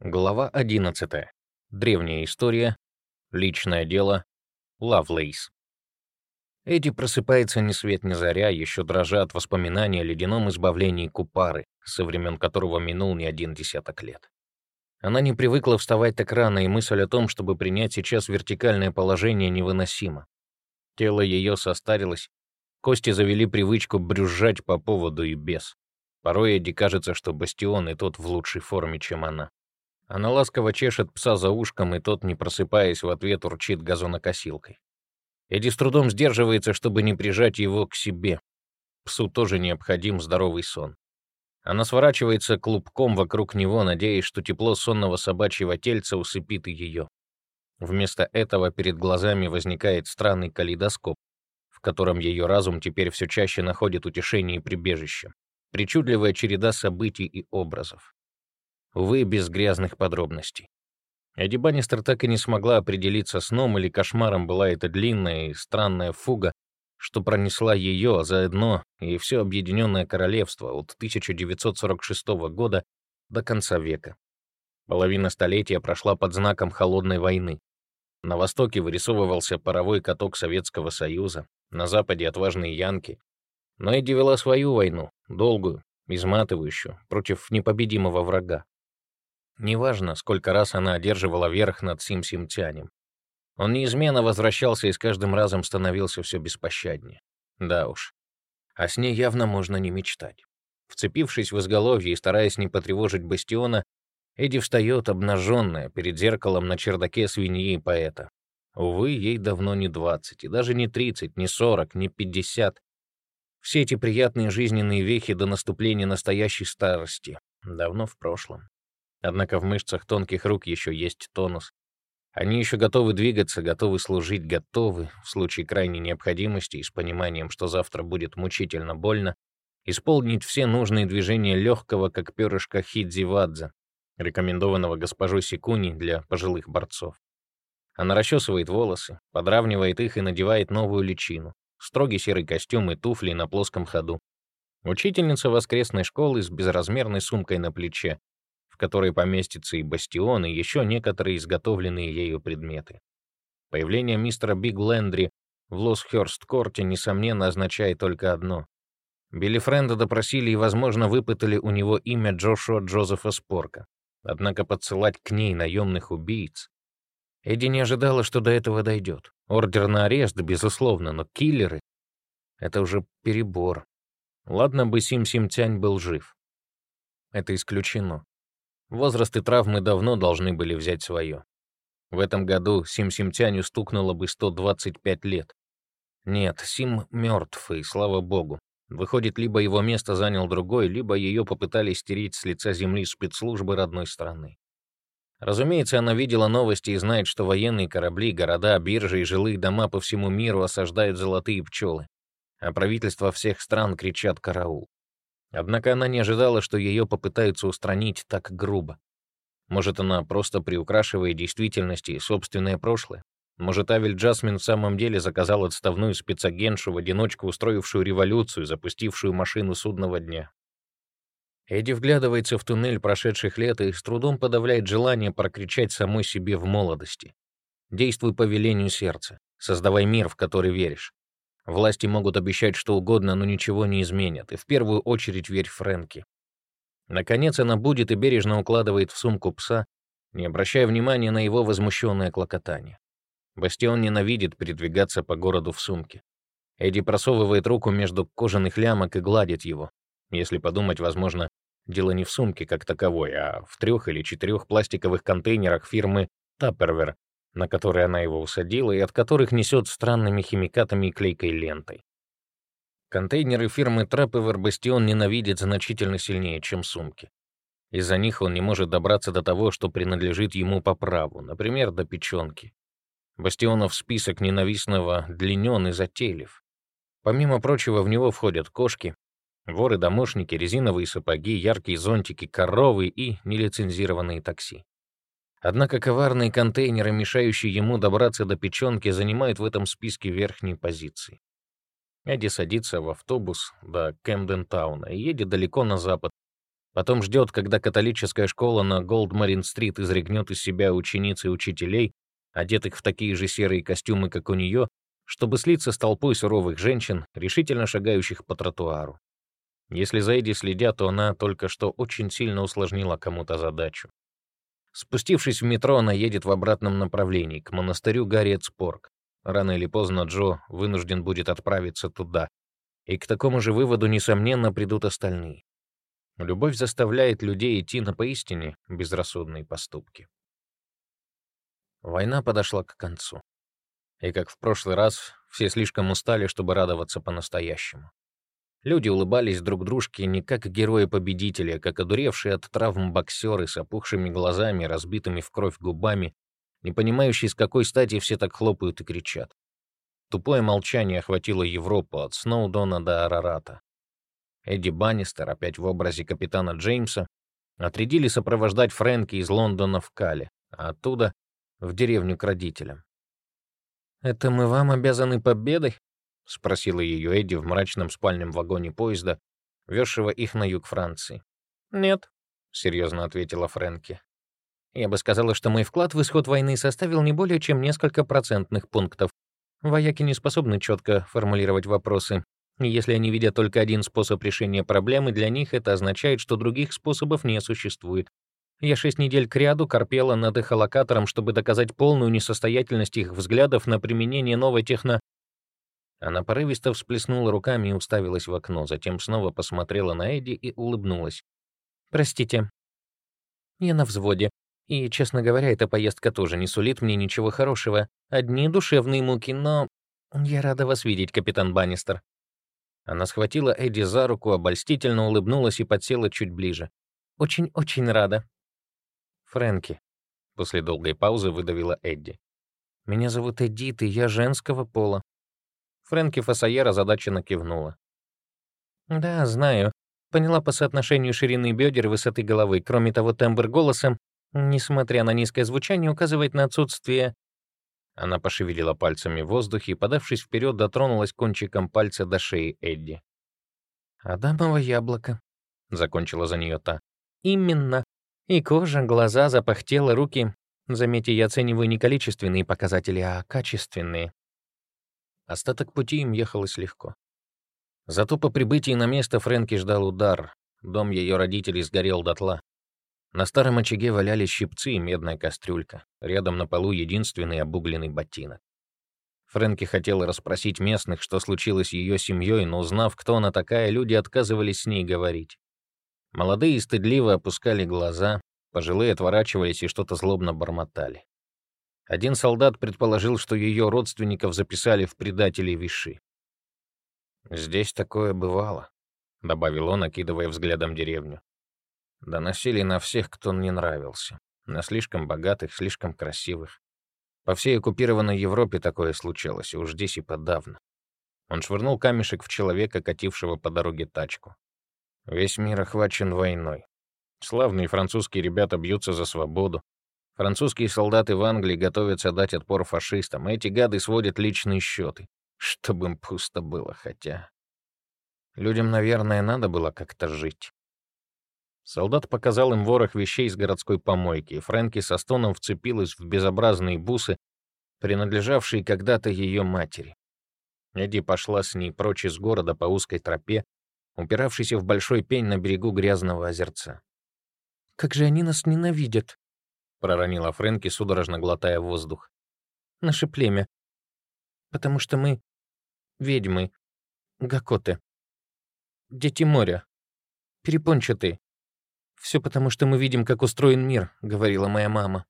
Глава 11. Древняя история. Личное дело. Лавлейс. Эдди просыпается ни свет ни заря, еще дрожа от воспоминания о ледяном избавлении Купары, со времен которого минул не один десяток лет. Она не привыкла вставать так рано, и мысль о том, чтобы принять сейчас вертикальное положение, невыносима. Тело ее состарилось, кости завели привычку брюзжать по поводу и без. Порой Эдди кажется, что Бастион и тот в лучшей форме, чем она. Она ласково чешет пса за ушком, и тот, не просыпаясь, в ответ урчит газонокосилкой. Эдди с трудом сдерживается, чтобы не прижать его к себе. Псу тоже необходим здоровый сон. Она сворачивается клубком вокруг него, надеясь, что тепло сонного собачьего тельца усыпит и ее. Вместо этого перед глазами возникает странный калейдоскоп, в котором ее разум теперь все чаще находит утешение и прибежище. Причудливая череда событий и образов. Увы, без грязных подробностей. Эдди Баннистер так и не смогла определиться, сном или кошмаром была эта длинная и странная фуга, что пронесла ее, а заодно и все объединенное королевство от 1946 года до конца века. Половина столетия прошла под знаком холодной войны. На востоке вырисовывался паровой каток Советского Союза, на западе отважные янки. Но Эдди вела свою войну, долгую, изматывающую, против непобедимого врага. Неважно, сколько раз она одерживала верх над Сим-Симтянем. Он неизменно возвращался и с каждым разом становился все беспощаднее. Да уж. А с ней явно можно не мечтать. Вцепившись в изголовье и стараясь не потревожить бастиона, Эдди встает обнаженная перед зеркалом на чердаке свиньи и поэта. Увы, ей давно не 20, и даже не 30, не 40, не 50. Все эти приятные жизненные вехи до наступления настоящей старости давно в прошлом. Однако в мышцах тонких рук еще есть тонус. Они еще готовы двигаться, готовы служить, готовы, в случае крайней необходимости и с пониманием, что завтра будет мучительно больно, исполнить все нужные движения легкого, как перышко хидзи-вадзе, рекомендованного госпожой Секуни для пожилых борцов. Она расчесывает волосы, подравнивает их и надевает новую личину, строгий серый костюм и туфли на плоском ходу. Учительница воскресной школы с безразмерной сумкой на плече, которой поместится и бастион, и еще некоторые изготовленные ею предметы. Появление мистера Биг Лэндри в Лосхёрст-корте, несомненно, означает только одно. Билли Френда допросили и, возможно, выпытали у него имя Джошуа Джозефа Спорка. Однако подсылать к ней наемных убийц... Эдди не ожидала, что до этого дойдет. Ордер на арест, безусловно, но киллеры — это уже перебор. Ладно бы Сим-Сим-Тянь был жив. Это исключено. Возраст и травмы давно должны были взять свое. В этом году Сим Симтяню стукнуло бы 125 лет. Нет, Сим мертв, и слава богу. Выходит, либо его место занял другой, либо ее попытались стереть с лица земли спецслужбы родной страны. Разумеется, она видела новости и знает, что военные корабли, города, биржи и жилые дома по всему миру осаждают золотые пчелы, а правительства всех стран кричат «караул». Однако она не ожидала, что ее попытаются устранить так грубо. Может, она просто приукрашивает действительность и собственное прошлое? Может, Авель Джасмин в самом деле заказал отставную спецагентшу в одиночку, устроившую революцию, запустившую машину судного дня? Эдди вглядывается в туннель прошедших лет и с трудом подавляет желание прокричать самой себе в молодости. Действуй по велению сердца, создавай мир, в который веришь. Власти могут обещать что угодно, но ничего не изменят, и в первую очередь верь Фрэнки. Наконец она будет и бережно укладывает в сумку пса, не обращая внимания на его возмущенное клокотание. Бастион ненавидит передвигаться по городу в сумке. Эдди просовывает руку между кожаных лямок и гладит его. Если подумать, возможно, дело не в сумке как таковой, а в трех или четырех пластиковых контейнерах фирмы Tupperware, на которые она его усадила и от которых несет странными химикатами и клейкой лентой. Контейнеры фирмы Траппевер Бастион ненавидит значительно сильнее, чем сумки. Из-за них он не может добраться до того, что принадлежит ему по праву, например, до печенки. Бастионов список ненавистного длинен и затейлив. Помимо прочего, в него входят кошки, воры-домушники, резиновые сапоги, яркие зонтики, коровы и нелицензированные такси. Однако коварные контейнеры, мешающие ему добраться до печенки, занимают в этом списке верхние позиции. Эдди садится в автобус до Кэмден-тауна и едет далеко на запад, Потом ждет, когда католическая школа на Голдмарин-стрит изрегнет из себя учениц и учителей, одетых в такие же серые костюмы, как у нее, чтобы слиться с толпой суровых женщин, решительно шагающих по тротуару. Если за Эдди следят, то она только что очень сильно усложнила кому-то задачу. Спустившись в метро, она едет в обратном направлении, к монастырю Гарриетспорг. Рано или поздно Джо вынужден будет отправиться туда. И к такому же выводу, несомненно, придут остальные. Любовь заставляет людей идти на поистине безрассудные поступки. Война подошла к концу. И как в прошлый раз, все слишком устали, чтобы радоваться по-настоящему. Люди улыбались друг дружке не как герои-победители, а как одуревшие от травм боксеры с опухшими глазами, разбитыми в кровь губами, не понимающие, с какой стати все так хлопают и кричат. Тупое молчание охватило Европу от Сноудона до Арарата. Эдди Баннистер, опять в образе капитана Джеймса, отрядили сопровождать Фрэнки из Лондона в Кале, а оттуда — в деревню к родителям. «Это мы вам обязаны победой?» — спросила ее Эдди в мрачном спальном вагоне поезда, везшего их на юг Франции. «Нет», — серьезно ответила Фрэнки. «Я бы сказала, что мой вклад в исход войны составил не более чем несколько процентных пунктов. Вояки не способны четко формулировать вопросы, если они видят только один способ решения проблемы, для них это означает, что других способов не существует. Я шесть недель кряду корпела над эхолокатором, чтобы доказать полную несостоятельность их взглядов на применение новой техно... Она порывисто всплеснула руками и уставилась в окно, затем снова посмотрела на Эдди и улыбнулась. «Простите. Я на взводе. И, честно говоря, эта поездка тоже не сулит мне ничего хорошего. Одни душевные муки, но... Я рада вас видеть, капитан Баннистер. Она схватила Эдди за руку, обольстительно улыбнулась и подсела чуть ближе. «Очень-очень рада». «Фрэнки», — после долгой паузы выдавила Эдди. «Меня зовут Эдит, и я женского пола». Фрэнки Фасайер озадаченно кивнула. «Да, знаю. Поняла по соотношению ширины бедер и высоты головы. Кроме того, тембр голоса, несмотря на низкое звучание, указывает на отсутствие она пошевелила пальцами в воздухе и, подавшись вперед, дотронулась кончиком пальца до шеи Эдди. «Адамово яблоко», — закончила за нее та. «Именно. И кожа, глаза, запахтела, руки. Заметьте, я оцениваю не количественные показатели, а качественные». Остаток пути им ехалось легко. Зато по прибытии на место Фрэнки ждал удар. Дом ее родителей сгорел дотла. На старом очаге валялись щипцы и медная кастрюлька. Рядом на полу единственный обугленный ботинок. Фрэнки хотела расспросить местных, что случилось с ее семьей, но узнав, кто она такая, люди отказывались с ней говорить. Молодые стыдливо опускали глаза, пожилые отворачивались и что-то злобно бормотали. Один солдат предположил, что ее родственников записали в предателей Виши. «Здесь такое бывало», — добавил он, окидывая взглядом деревню. Доносили на всех, кто мне нравился. На слишком богатых, слишком красивых. По всей оккупированной Европе такое случалось, и уж здесь и подавно. Он швырнул камешек в человека, катившего по дороге тачку. Весь мир охвачен войной. Славные французские ребята бьются за свободу. Французские солдаты в Англии готовятся дать отпор фашистам, а эти гады сводят личные счеты. Чтобы им пусто было, хотя... Людям, наверное, надо было как-то жить. Солдат показал им ворох вещей из городской помойки, и Фрэнки со стоном вцепилась в безобразные бусы, принадлежавшие когда-то ее матери. Эдди пошла с ней прочь из города по узкой тропе, упиравшейся в большой пень на берегу грязного озерца. «Как же они нас ненавидят!» — проронила Фрэнки, судорожно глотая воздух. «Наше племя. Потому что мы ведьмы, гакоты, дети моря, перепончатые. Все потому, что мы видим, как устроен мир», — говорила моя мама.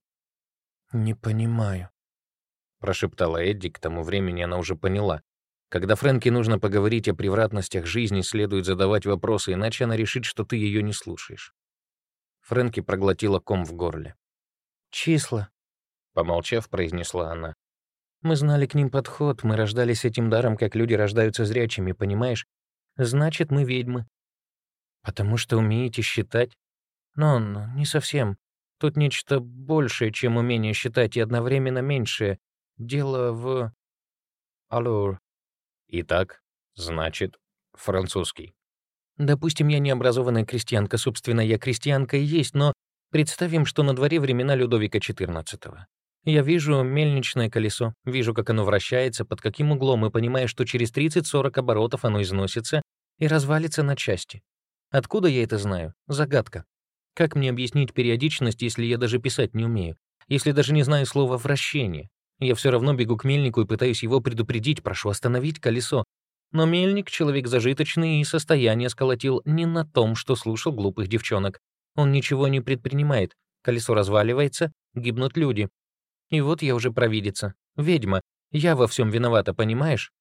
«Не понимаю», — прошептала Эдди, к тому времени она уже поняла. Когда Фрэнке нужно поговорить о превратностях жизни, следует задавать вопросы, иначе она решит, что ты ее не слушаешь. Фрэнки проглотила ком в горле. «Числа», — помолчав, произнесла она. «Мы знали к ним подход, мы рождались этим даром, как люди рождаются зрячими, понимаешь? Значит, мы ведьмы». «Потому что умеете считать?» Но не совсем. Тут нечто большее, чем умение считать, и одновременно меньшее. Дело в... Аллур. Итак, значит, французский. Допустим, я необразованная крестьянка, собственно, я крестьянка и есть, но представим, что на дворе времена Людовика XIV. Я вижу мельничное колесо, вижу, как оно вращается, под каким углом, и понимаю, что через 30-40 оборотов оно износится и развалится на части. Откуда я это знаю? Загадка. Как мне объяснить периодичность, если я даже писать не умею? Если даже не знаю слова «вращение»? Я все равно бегу к мельнику и пытаюсь его предупредить, прошу остановить колесо. Но мельник — человек зажиточный и состояние сколотил не на том, что слушал глупых девчонок. Он ничего не предпринимает. Колесо разваливается, гибнут люди. И вот я уже провидица. Ведьма. Я во всем виновата, понимаешь?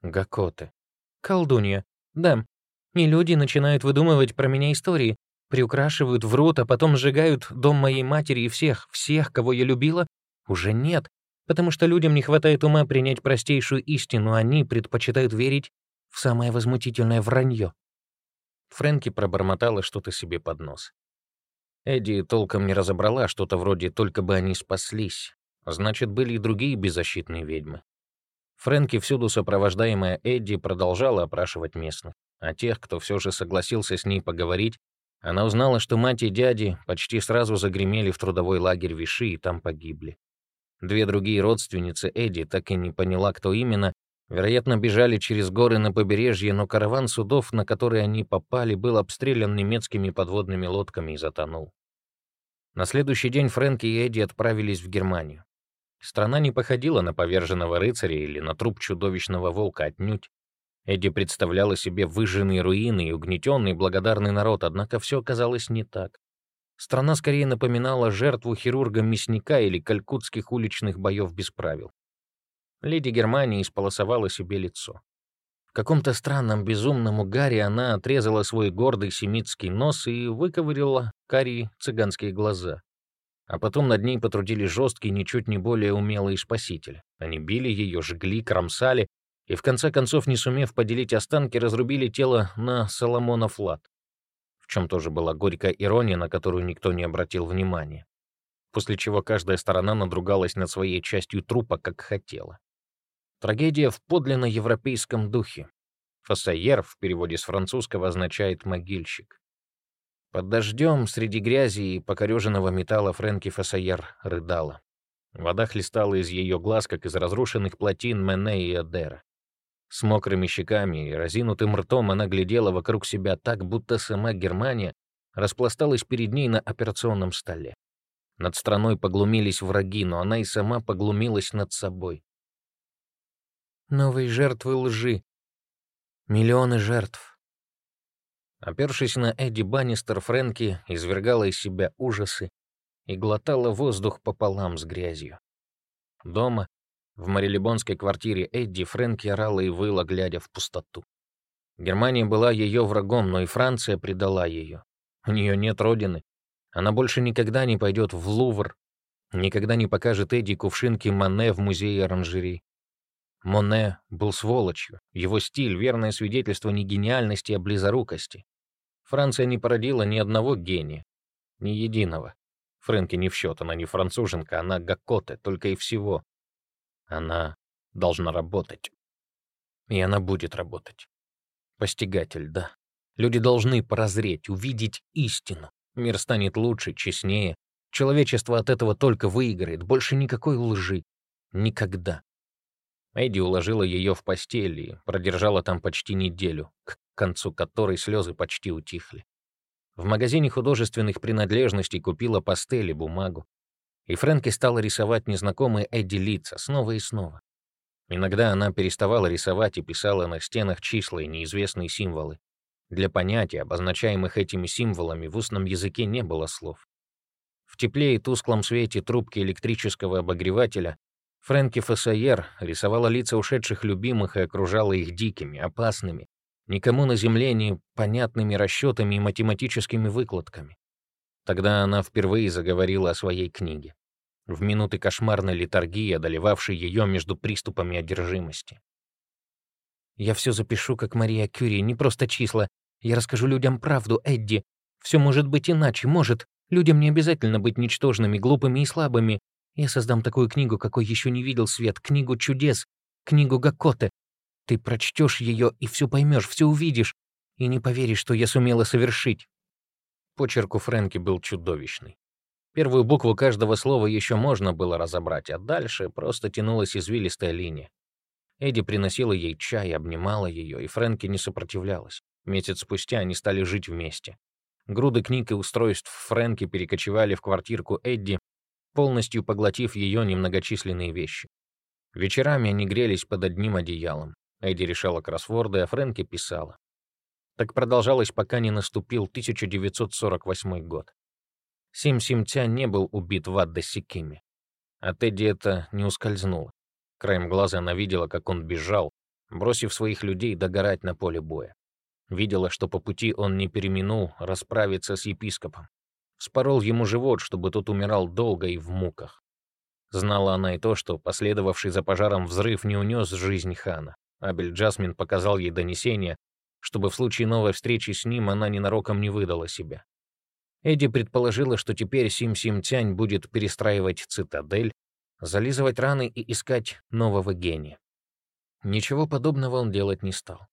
Гакоты. Колдунья. Да. И люди начинают выдумывать про меня истории. Приукрашивают, врут, а потом сжигают дом моей матери и всех, всех, кого я любила, уже нет потому что людям не хватает ума принять простейшую истину, они предпочитают верить в самое возмутительное вранье. Фрэнки пробормотала что-то себе под нос. Эдди толком не разобрала что-то вроде «только бы они спаслись». Значит, были и другие беззащитные ведьмы. Фрэнки, всюду сопровождаемая Эдди, продолжала опрашивать местных. А тех, кто все же согласился с ней поговорить, она узнала, что мать и дяди почти сразу загремели в трудовой лагерь Виши и там погибли. Две другие родственницы Эдди так и не поняла, кто именно, вероятно, бежали через горы на побережье, но караван судов, на который они попали, был обстрелян немецкими подводными лодками и затонул. На следующий день Фрэнки и Эдди отправились в Германию. Страна не походила на поверженного рыцаря или на труп чудовищного волка отнюдь. Эдди представляла себе выжженные руины и угнетенный благодарный народ, однако все оказалось не так. Страна скорее напоминала жертву хирурга-мясника или калькутских уличных боев без правил. Леди Германия исполосовала себе лицо. В каком-то странном безумном угаре она отрезала свой гордый семитский нос и выковырила карие цыганские глаза. А потом над ней потрудили жесткие, ничуть не более умелые спасители. Они били ее, жгли, кромсали, и в конце концов, не сумев поделить останки, разрубили тело на Соломонов лад в чем тоже была горькая ирония, на которую никто не обратил внимания. После чего каждая сторона надругалась над своей частью трупа, как хотела. Трагедия в подлинно европейском духе. Фассайер в переводе с французского означает «могильщик». Под дождем, среди грязи и покореженного металла Фрэнки Фассайер рыдала. Вода хлестала из ее глаз, как из разрушенных плотин Мене и Адера. С мокрыми щеками и разинутым ртом она глядела вокруг себя так, будто сама Германия распласталась перед ней на операционном столе. Над страной поглумились враги, но она и сама поглумилась над собой. Новые жертвы лжи. Миллионы жертв. Опершись на Эдди Баннистер, Фрэнки извергала из себя ужасы и глотала воздух пополам с грязью. Дома в марилебонской квартире Эдди Фрэнки орала и выла, глядя в пустоту. Германия была ее врагом, но и Франция предала ее. У нее нет родины. Она больше никогда не пойдет в Лувр, никогда не покажет Эдди кувшинки Моне в музее оранжерей. Моне был сволочью. Его стиль — верное свидетельство не гениальности, а близорукости. Франция не породила ни одного гения, ни единого. Фрэнки не в счет, она не француженка, она гакоте, только и всего. Она должна работать. И она будет работать. Постигатель, да. Люди должны прозреть, увидеть истину. Мир станет лучше, честнее. Человечество от этого только выиграет. Больше никакой лжи. Никогда. Эдди уложила ее в постель и продержала там почти неделю, к концу которой слезы почти утихли. В магазине художественных принадлежностей купила пастели, бумагу и Фрэнки стала рисовать незнакомые Эдди лица снова и снова. Иногда она переставала рисовать и писала на стенах числа и неизвестные символы. Для понятий, обозначаемых этими символами, в устном языке не было слов. В тепле и тусклом свете трубки электрического обогревателя Фрэнки Фассайер рисовала лица ушедших любимых и окружала их дикими, опасными, никому на земле не понятными расчетами и математическими выкладками. Тогда она впервые заговорила о своей книге в минуты кошмарной литургии, одолевавшей ее между приступами одержимости. «Я все запишу, как Мария Кюри, не просто числа. Я расскажу людям правду, Эдди. Все может быть иначе, может. Людям не обязательно быть ничтожными, глупыми и слабыми. Я создам такую книгу, какой еще не видел свет, книгу чудес, книгу Гакоте. Ты прочтешь ее и все поймешь, все увидишь. И не поверишь, что я сумела совершить. Почерк у Фрэнки был чудовищный. Первую букву каждого слова еще можно было разобрать, а дальше просто тянулась извилистая линия. Эдди приносила ей чай, обнимала ее, и Фрэнки не сопротивлялась. Месяц спустя они стали жить вместе. Груды книг и устройств Фрэнки перекочевали в квартирку Эдди, полностью поглотив ее немногочисленные вещи. Вечерами они грелись под одним одеялом. Эдди решала кроссворды, а Фрэнки писала. Так продолжалось, пока не наступил 1948 год. Сим Симтя не был убит в Адда-Сикиме. От Эдди это не ускользнуло. Краем глаза она видела, как он бежал, бросив своих людей догорать на поле боя. Видела, что по пути он не переминул расправиться с епископом. Спорол ему живот, чтобы тот умирал долго и в муках. Знала она и то, что последовавший за пожаром взрыв не унес жизнь хана. Абель Джасмин показал ей донесение, чтобы в случае новой встречи с ним она ненароком не выдала себя. Эдди предположила, что теперь Сим-Сим-Тянь будет перестраивать цитадель, зализывать раны и искать нового гения. Ничего подобного он делать не стал.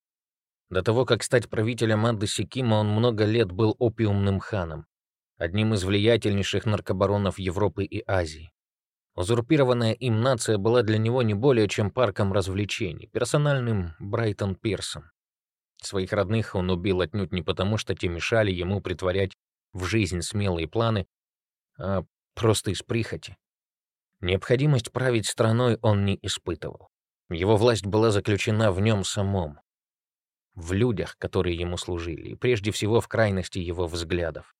До того, как стать правителем Адды Сикима, он много лет был опиумным ханом, одним из влиятельнейших наркобаронов Европы и Азии. Узурпированная им нация была для него не более чем парком развлечений, персональным Брайтон-Пирсом. Своих родных он убил отнюдь не потому, что те мешали ему притворять в жизнь смелые планы, а просто из прихоти. Необходимость править страной он не испытывал. Его власть была заключена в нем самом, в людях, которые ему служили, и прежде всего в крайности его взглядов.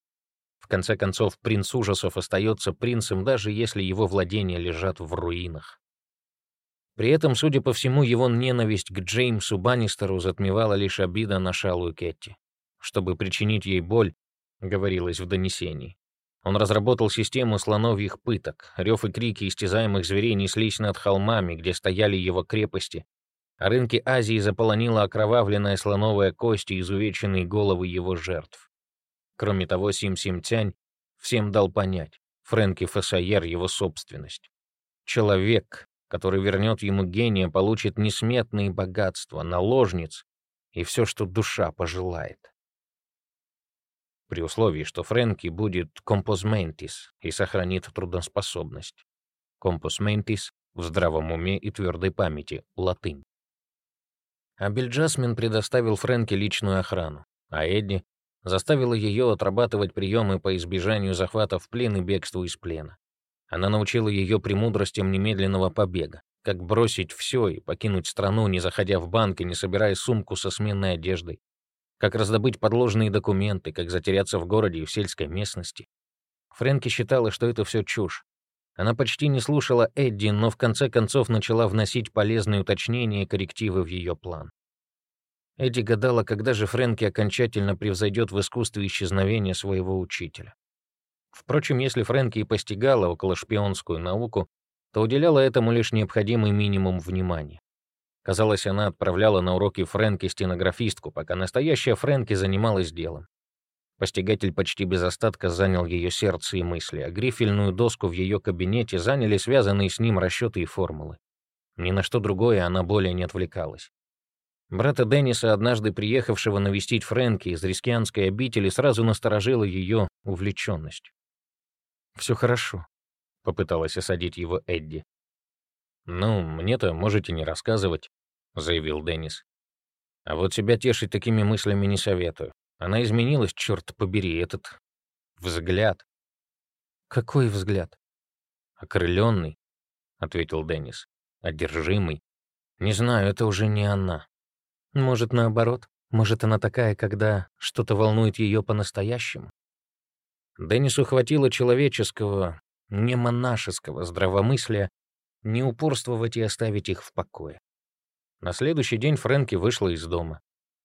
В конце концов, принц ужасов остается принцем, даже если его владения лежат в руинах. При этом, судя по всему, его ненависть к Джеймсу Баннистеру затмевала лишь обида на шалую Кетти. Чтобы причинить ей боль, говорилось в донесении. Он разработал систему слоновьих пыток. Рев и крики истязаемых зверей неслись над холмами, где стояли его крепости, а рынки Азии заполонила окровавленная слоновая кость и изувеченные головы его жертв. Кроме того, Сим-Сим-Тянь всем дал понять, Фрэнки Фессайер — его собственность. Человек, который вернет ему гения, получит несметные богатства, наложниц и все, что душа пожелает. При условии, что Фрэнки будет композментис и сохранит трудоспособность. Композментис в здравом уме и твердой памяти, латынь. Абель Джасмин предоставил Фрэнке личную охрану, а Эдди заставила ее отрабатывать приемы по избежанию захвата в плен и бегству из плена. Она научила ее премудростям немедленного побега, как бросить все и покинуть страну, не заходя в банк и не собирая сумку со сменной одеждой, как раздобыть подложные документы, как затеряться в городе и в сельской местности. Фрэнки считала, что это все чушь. Она почти не слушала Эдди, но в конце концов начала вносить полезные уточнения и коррективы в ее план. Эдди гадала, когда же Фрэнки окончательно превзойдет в искусстве исчезновения своего учителя. Впрочем, если Фрэнки и постигала около шпионскую науку, то уделяла этому лишь необходимый минимум внимания. Казалось, она отправляла на уроки Фрэнки стенографистку, пока настоящая Фрэнки занималась делом. Постигатель почти без остатка занял ее сердце и мысли, а грифельную доску в ее кабинете заняли связанные с ним расчеты и формулы. Ни на что другое она более не отвлекалась. Брата Денниса, однажды приехавшего навестить Фрэнки из рискианской обители, сразу насторожила ее увлеченность. «Все хорошо», — попыталась осадить его Эдди. «Ну, мне-то можете не рассказывать», — заявил Деннис. «А вот себя тешить такими мыслями не советую. Она изменилась, черт побери, этот взгляд». «Какой взгляд?» «Окрыленный», — ответил Деннис. «Одержимый. Не знаю, это уже не она». Может, наоборот. Может, она такая, когда что-то волнует ее по-настоящему. Деннису хватило человеческого, не монашеского здравомыслия не упорствовать и оставить их в покое. На следующий день Фрэнки вышла из дома,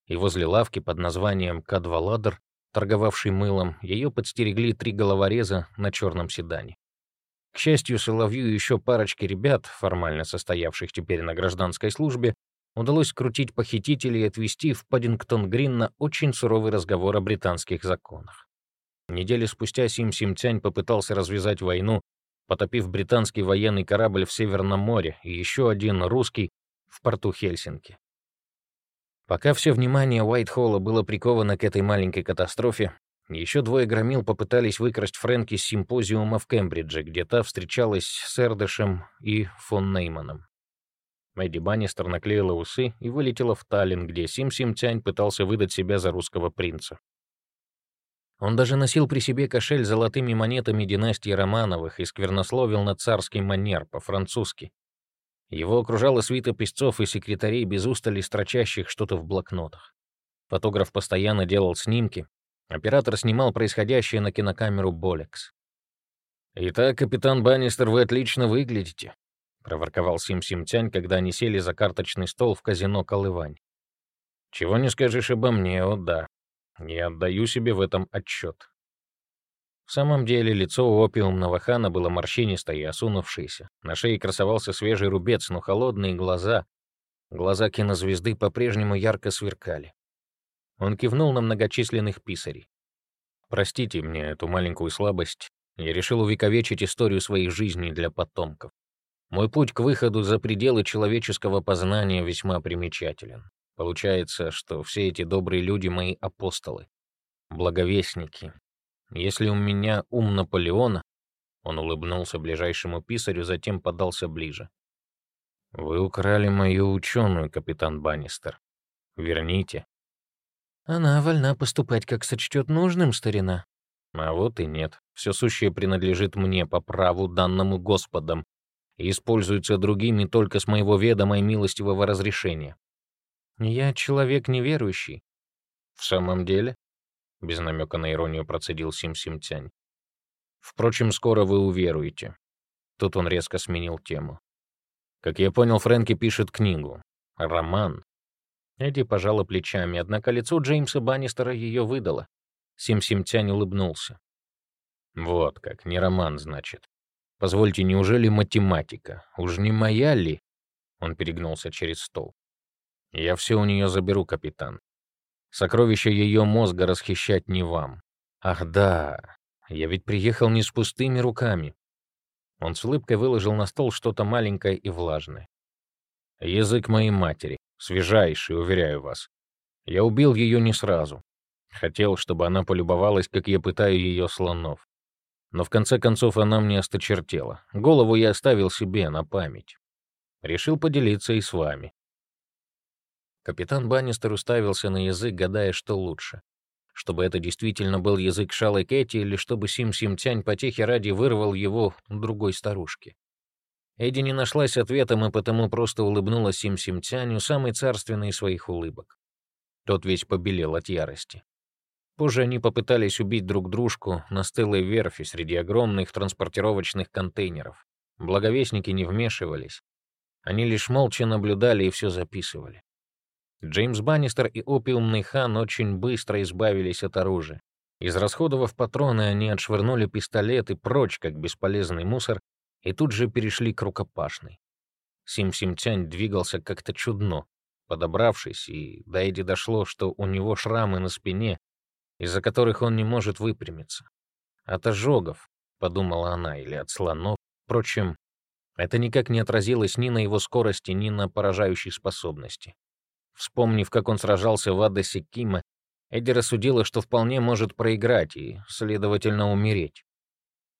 и возле лавки под названием Кадваладер, торговавшей мылом, ее подстерегли три головореза на черном седане. К счастью, Соловью и еще парочке ребят, формально состоявших теперь на гражданской службе, удалось скрутить похитителей и отвезти в Паддингтон-Грин на очень суровый разговор о британских законах. Недели спустя Сим Симтянь попытался развязать войну, потопив британский военный корабль в Северном море и еще один русский в порту Хельсинки. Пока все внимание Уайтхолла было приковано к этой маленькой катастрофе, еще двое громил попытались выкрасть Фрэнки с симпозиума в Кембридже, где та встречалась с Эрдышем и фон Нейманом. Мэдди Баннистер наклеила усы и вылетела в Таллин, где Сим-Сим-Тянь пытался выдать себя за русского принца. Он даже носил при себе кошель с золотыми монетами династии Романовых и сквернословил на царский манер по-французски. Его окружала свита песцов и секретарей без устали строчащих что-то в блокнотах. Фотограф постоянно делал снимки, оператор снимал происходящее на кинокамеру Болекс. «Итак, капитан Баннистер, вы отлично выглядите», — проворковал Сим-Сим-Тянь, когда они сели за карточный стол в казино «Колывань». «Чего не скажешь обо мне, о да. Я отдаю себе в этом отчет». В самом деле лицо у опиумного хана было морщинистое и осунувшееся. На шее красовался свежий рубец, но холодные глаза, глаза кинозвезды по-прежнему ярко сверкали. Он кивнул на многочисленных писарей. «Простите мне эту маленькую слабость. Я решил увековечить историю своей жизни для потомков. Мой путь к выходу за пределы человеческого познания весьма примечателен. Получается, что все эти добрые люди — мои апостолы, благовестники. Если у меня ум Наполеона, он улыбнулся ближайшему писарю, затем подался ближе. «Вы украли мою ученую, капитан Баннистер. Верните». «Она вольна поступать, как сочтет нужным, старина». «А вот и нет. Все сущее принадлежит мне по праву, данному Господом, и используется другими только с моего ведома и милостивого разрешения. Я человек неверующий. В самом деле? Без намека на иронию процедил Сим-Сим-Тянь. Впрочем, скоро вы уверуете. Тут он резко сменил тему. Как я понял, Фрэнки пишет книгу. Роман. Эдди пожала плечами, однако лицо Джеймса Баннистера ее выдало. Сим-Сим-Тянь улыбнулся. Вот как, не роман, значит. Позвольте, неужели математика? Уж не моя ли? Он перегнулся через стол. Я все у нее заберу, капитан. Сокровища ее мозга расхищать не вам. Ах да, я ведь приехал не с пустыми руками. Он с улыбкой выложил на стол что-то маленькое и влажное. Язык моей матери, свежайший, уверяю вас. Я убил ее не сразу. Хотел, чтобы она полюбовалась, как я пытаю ее слонов. Но в конце концов она мне осточертела. Голову я оставил себе на память. Решил поделиться и с вами. Капитан Баннистер уставился на язык, гадая, что лучше. Чтобы это действительно был язык Шалы Кэти, или чтобы Сим-Сим-Тянь потехи ради вырвал его другой старушке. Эдди не нашлась ответом и потому просто улыбнулась Сим-Сим-Тяню самой царственной из своих улыбок. Тот весь побелел от ярости. Позже они попытались убить друг дружку на стылой верфи среди огромных транспортировочных контейнеров. Благовестники не вмешивались. Они лишь молча наблюдали и все записывали. Джеймс Баннистер и опиумный хан очень быстро избавились от оружия. Израсходовав патроны, они отшвырнули пистолеты прочь, как бесполезный мусор, и тут же перешли к рукопашной. Сим-Сим-Тянь двигался как-то чудно, подобравшись, и до Эдди дошло, что у него шрамы на спине, из-за которых он не может выпрямиться. От ожогов, подумала она, или от слонов. Впрочем, это никак не отразилось ни на его скорости, ни на поражающей способности. Вспомнив, как он сражался в Адесе Кима, Эдди рассудила, что вполне может проиграть и, следовательно, умереть.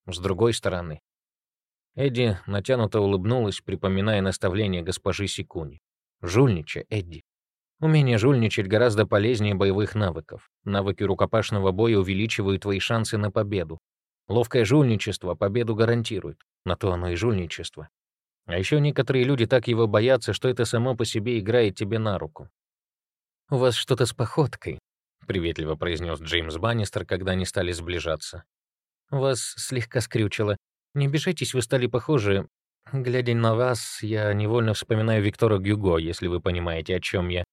С другой стороны, Эдди натянуто улыбнулась, припоминая наставление госпожи Сикуни. «Жульничай, Эдди. Умение жульничать гораздо полезнее боевых навыков. Навыки рукопашного боя увеличивают твои шансы на победу. Ловкое жульничество победу гарантирует. На то оно и жульничество. А еще некоторые люди так его боятся, что это само по себе играет тебе на руку. «У вас что-то с походкой», — приветливо произнес Джеймс Баннистер, когда они стали сближаться. «Вас слегка скрючило. Не обижайтесь, вы стали похожи. Глядя на вас, я невольно вспоминаю Виктора Гюго, если вы понимаете, о чем я.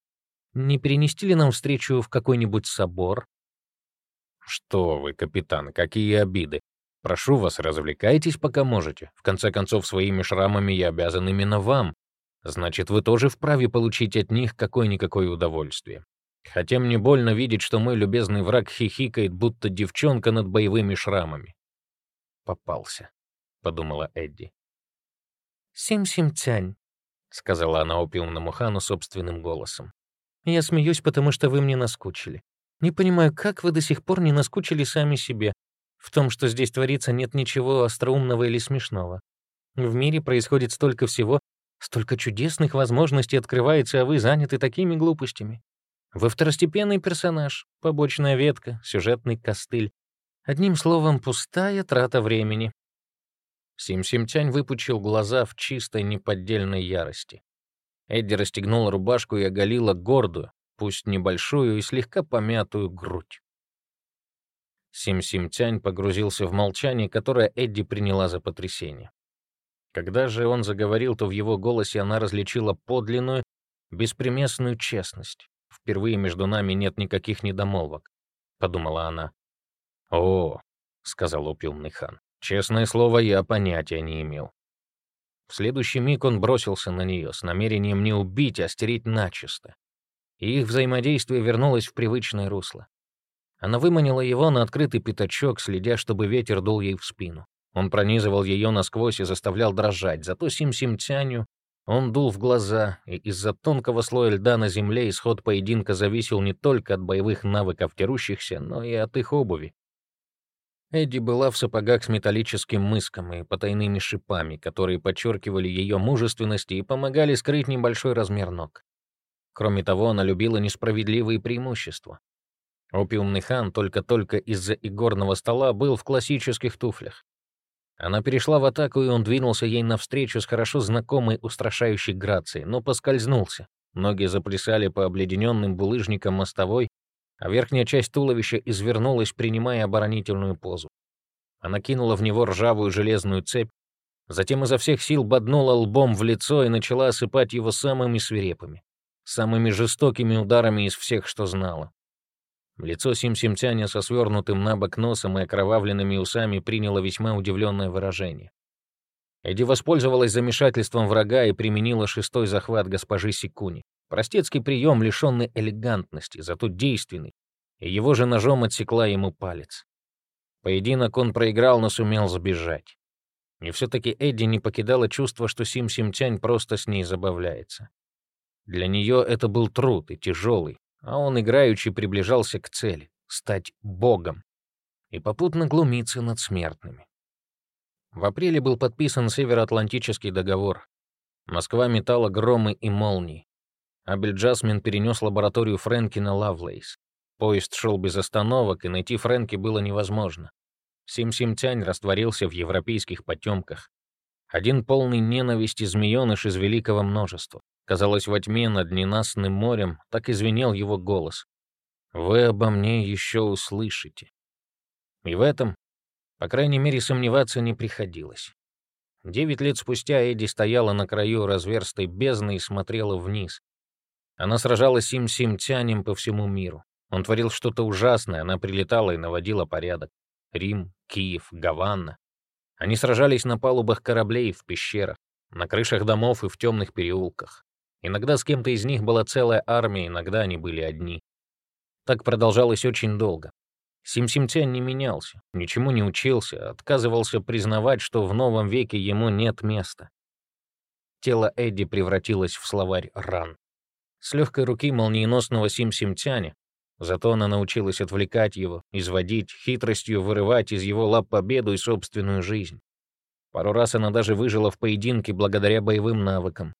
Не перенести ли нам встречу в какой-нибудь собор? Что вы, капитан, какие обиды. Прошу вас, развлекайтесь, пока можете. В конце концов, своими шрамами я обязан именно вам. Значит, вы тоже вправе получить от них какое-никакое удовольствие. Хотя мне больно видеть, что мой любезный враг хихикает, будто девчонка над боевыми шрамами. «Попался», — подумала Эдди. «Сим-сим-тянь», — сказала она опиумному хану собственным голосом. Я смеюсь, потому что вы мне наскучили. Не понимаю, как вы до сих пор не наскучили сами себе. В том, что здесь творится, нет ничего остроумного или смешного. В мире происходит столько всего, столько чудесных возможностей открывается, а вы заняты такими глупостями. Вы второстепенный персонаж, побочная ветка, сюжетный костыль. Одним словом, пустая трата времени. Сим-Сим-Тянь выпучил глаза в чистой неподдельной ярости. Эдди расстегнула рубашку и оголила гордую, пусть небольшую и слегка помятую грудь. Сим-Сим-Тянь погрузился в молчание, которое Эдди приняла за потрясение. Когда же он заговорил, то в его голосе она различила подлинную, беспримесную честность. «Впервые между нами нет никаких недомолвок», — подумала она. «О», — сказал упилный хан, — «честное слово, я понятия не имел». В следующий миг он бросился на нее с намерением не убить, а стереть начисто. И их взаимодействие вернулось в привычное русло. Она выманила его на открытый пятачок, следя, чтобы ветер дул ей в спину. Он пронизывал ее насквозь и заставлял дрожать, зато Сим-Сим-Тяню он дул в глаза, и из-за тонкого слоя льда на земле исход поединка зависел не только от боевых навыков дерущихся, но и от их обуви. Эдди была в сапогах с металлическим мыском и потайными шипами, которые подчеркивали ее мужественность и помогали скрыть небольшой размер ног. Кроме того, она любила несправедливые преимущества. Опиумный хан только-только из-за игорного стола был в классических туфлях. Она перешла в атаку, и он двинулся ей навстречу с хорошо знакомой устрашающей грацией, но поскользнулся. Ноги заплясали по обледененным булыжникам мостовой, а верхняя часть туловища извернулась, принимая оборонительную позу. Она кинула в него ржавую железную цепь, затем изо всех сил боднула лбом в лицо и начала осыпать его самыми свирепыми, самыми жестокими ударами из всех, что знала. Лицо Сим-Симтяня со свернутым на бок носом и окровавленными усами приняло весьма удивленное выражение. Эдди воспользовалась замешательством врага и применила шестой захват госпожи Сикуни. Простецкий прием, лишенный элегантности, зато действенный, и его же ножом отсекла ему палец. Поединок он проиграл, но сумел сбежать. И все-таки Эдди не покидало чувство, что Сим-Симтянь просто с ней забавляется. Для нее это был труд и тяжелый, а он играючи приближался к цели — стать богом и попутно глумиться над смертными. В апреле был подписан Североатлантический договор. Москва метала громы и молнии. Абель Джасмин перенес лабораторию Фрэнки на Лавлейс. Поезд шел без остановок, и найти Фрэнки было невозможно. Сим-Сим-Тянь растворился в европейских потемках. Один полный ненависти змеёныш из великого множества. Казалось, во тьме над ненастным морем так извинел его голос. «Вы обо мне еще услышите». И в этом, по крайней мере, сомневаться не приходилось. Девять лет спустя Эдди стояла на краю разверстой бездны и смотрела вниз. Она сражалась им сим тянем по всему миру. Он творил что-то ужасное, она прилетала и наводила порядок. Рим, Киев, Гаванна. Они сражались на палубах кораблей в пещерах, на крышах домов и в темных переулках. Иногда с кем-то из них была целая армия, иногда они были одни. Так продолжалось очень долго. Сим-Симтян не менялся, ничему не учился, отказывался признавать, что в новом веке ему нет места. Тело Эдди превратилось в словарь ран. С легкой руки молниеносного Сим-Симтяня, зато она научилась отвлекать его, изводить, хитростью вырывать из его лап победу и собственную жизнь. Пару раз она даже выжила в поединке благодаря боевым навыкам.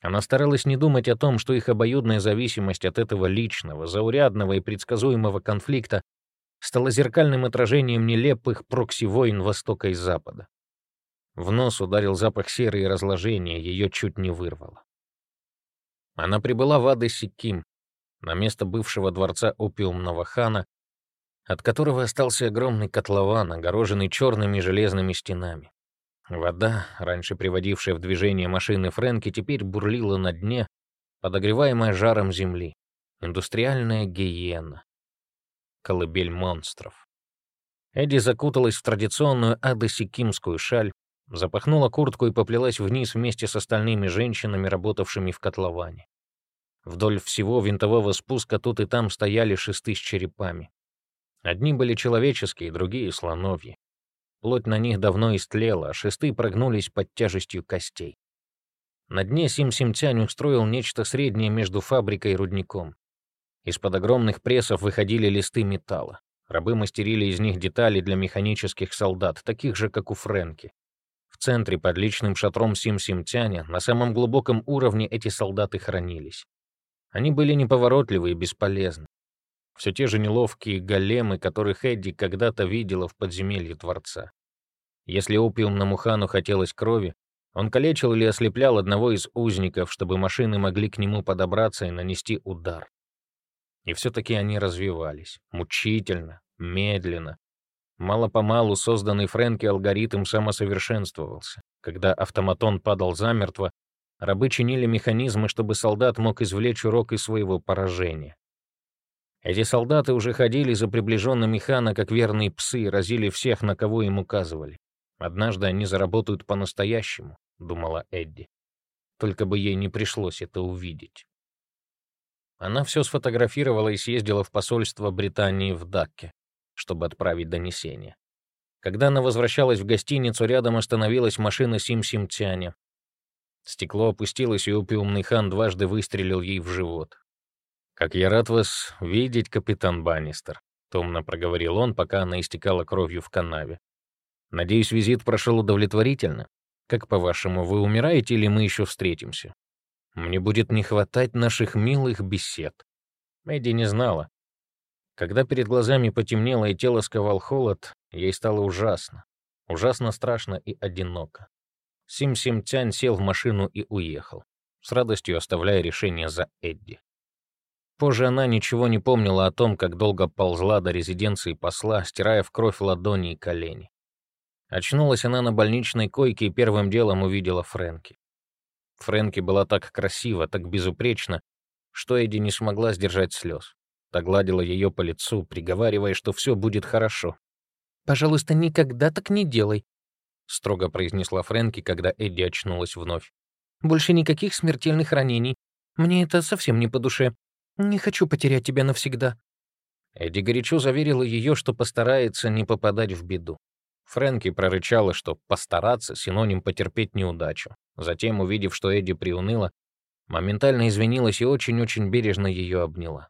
Она старалась не думать о том, что их обоюдная зависимость от этого личного, заурядного и предсказуемого конфликта стала зеркальным отражением нелепых прокси-войн Востока и Запада. В нос ударил запах серы и разложения, ее чуть не вырвало. Она прибыла в Адесиким, на место бывшего дворца опиумного хана, от которого остался огромный котлован, огороженный черными железными стенами. Вода, раньше приводившая в движение машины Фрэнки, теперь бурлила на дне, подогреваемая жаром земли. Индустриальная гиена. Колыбель монстров. Эдди закуталась в традиционную адосикимскую шаль, запахнула куртку и поплелась вниз вместе с остальными женщинами, работавшими в котловане. Вдоль всего винтового спуска тут и там стояли шесты с черепами. Одни были человеческие, другие — слоновьи. Плоть на них давно истлела, а шесты прогнулись под тяжестью костей. На дне Сим-Симтянь устроил нечто среднее между фабрикой и рудником. Из-под огромных прессов выходили листы металла. Рабы мастерили из них детали для механических солдат, таких же, как у Фрэнки. В центре, под личным шатром Сим-Симтяня, на самом глубоком уровне эти солдаты хранились. Они были неповоротливы и бесполезны. Все те же неловкие големы, которых Эдди когда-то видела в подземелье Творца. Если опиумному хану хотелось крови, он калечил или ослеплял одного из узников, чтобы машины могли к нему подобраться и нанести удар. И все-таки они развивались. Мучительно, медленно. Мало-помалу созданный Фрэнки алгоритм самосовершенствовался. Когда автоматон падал замертво, рабы чинили механизмы, чтобы солдат мог извлечь урок из своего поражения. Эти солдаты уже ходили за приближенными хана, как верные псы, разили всех, на кого им указывали. Однажды они заработают по-настоящему, думала Эдди. Только бы ей не пришлось это увидеть. Она все сфотографировала и съездила в посольство Британии в Дакке, чтобы отправить донесение. Когда она возвращалась в гостиницу, рядом остановилась машина Сим-Сим-Тяня. Стекло опустилось, и упиумный хан дважды выстрелил ей в живот. «Как я рад вас видеть, капитан Баннистер», — томно проговорил он, пока она истекала кровью в канаве. «Надеюсь, визит прошел удовлетворительно. Как, по-вашему, вы умираете или мы еще встретимся?» Мне будет не хватать наших милых бесед. Мэдди не знала. Когда перед глазами потемнело и тело сковал холод, ей стало ужасно. Ужасно страшно и одиноко. Сим-Сим-Тянь сел в машину и уехал, с радостью оставляя решение за Эдди. Позже она ничего не помнила о том, как долго ползла до резиденции посла, стирая в кровь ладони и колени. Очнулась она на больничной койке и первым делом увидела Фрэнки. Фрэнки была так красива, так безупречна, что Эдди не смогла сдержать слез. Догладила ее по лицу, приговаривая, что все будет хорошо. «Пожалуйста, никогда так не делай», — строго произнесла Фрэнки, когда Эдди очнулась вновь. «Больше никаких смертельных ранений. Мне это совсем не по душе. Не хочу потерять тебя навсегда». Эдди горячо заверила ее, что постарается не попадать в беду. Фрэнки прорычала, что «постараться» — синоним потерпеть неудачу. Затем, увидев, что Эдди приуныла, моментально извинилась и очень-очень бережно ее обняла.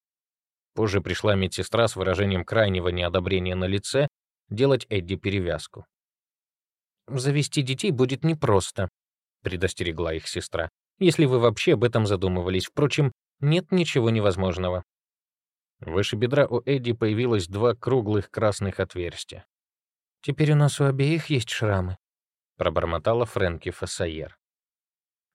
Позже пришла медсестра с выражением крайнего неодобрения на лице делать Эдди перевязку. «Завести детей будет непросто», — предостерегла их сестра. «Если вы вообще об этом задумывались. Впрочем, нет ничего невозможного». Выше бедра у Эдди появилось два круглых красных отверстия. «Теперь у нас у обеих есть шрамы», — пробормотала Фрэнки Фассайер.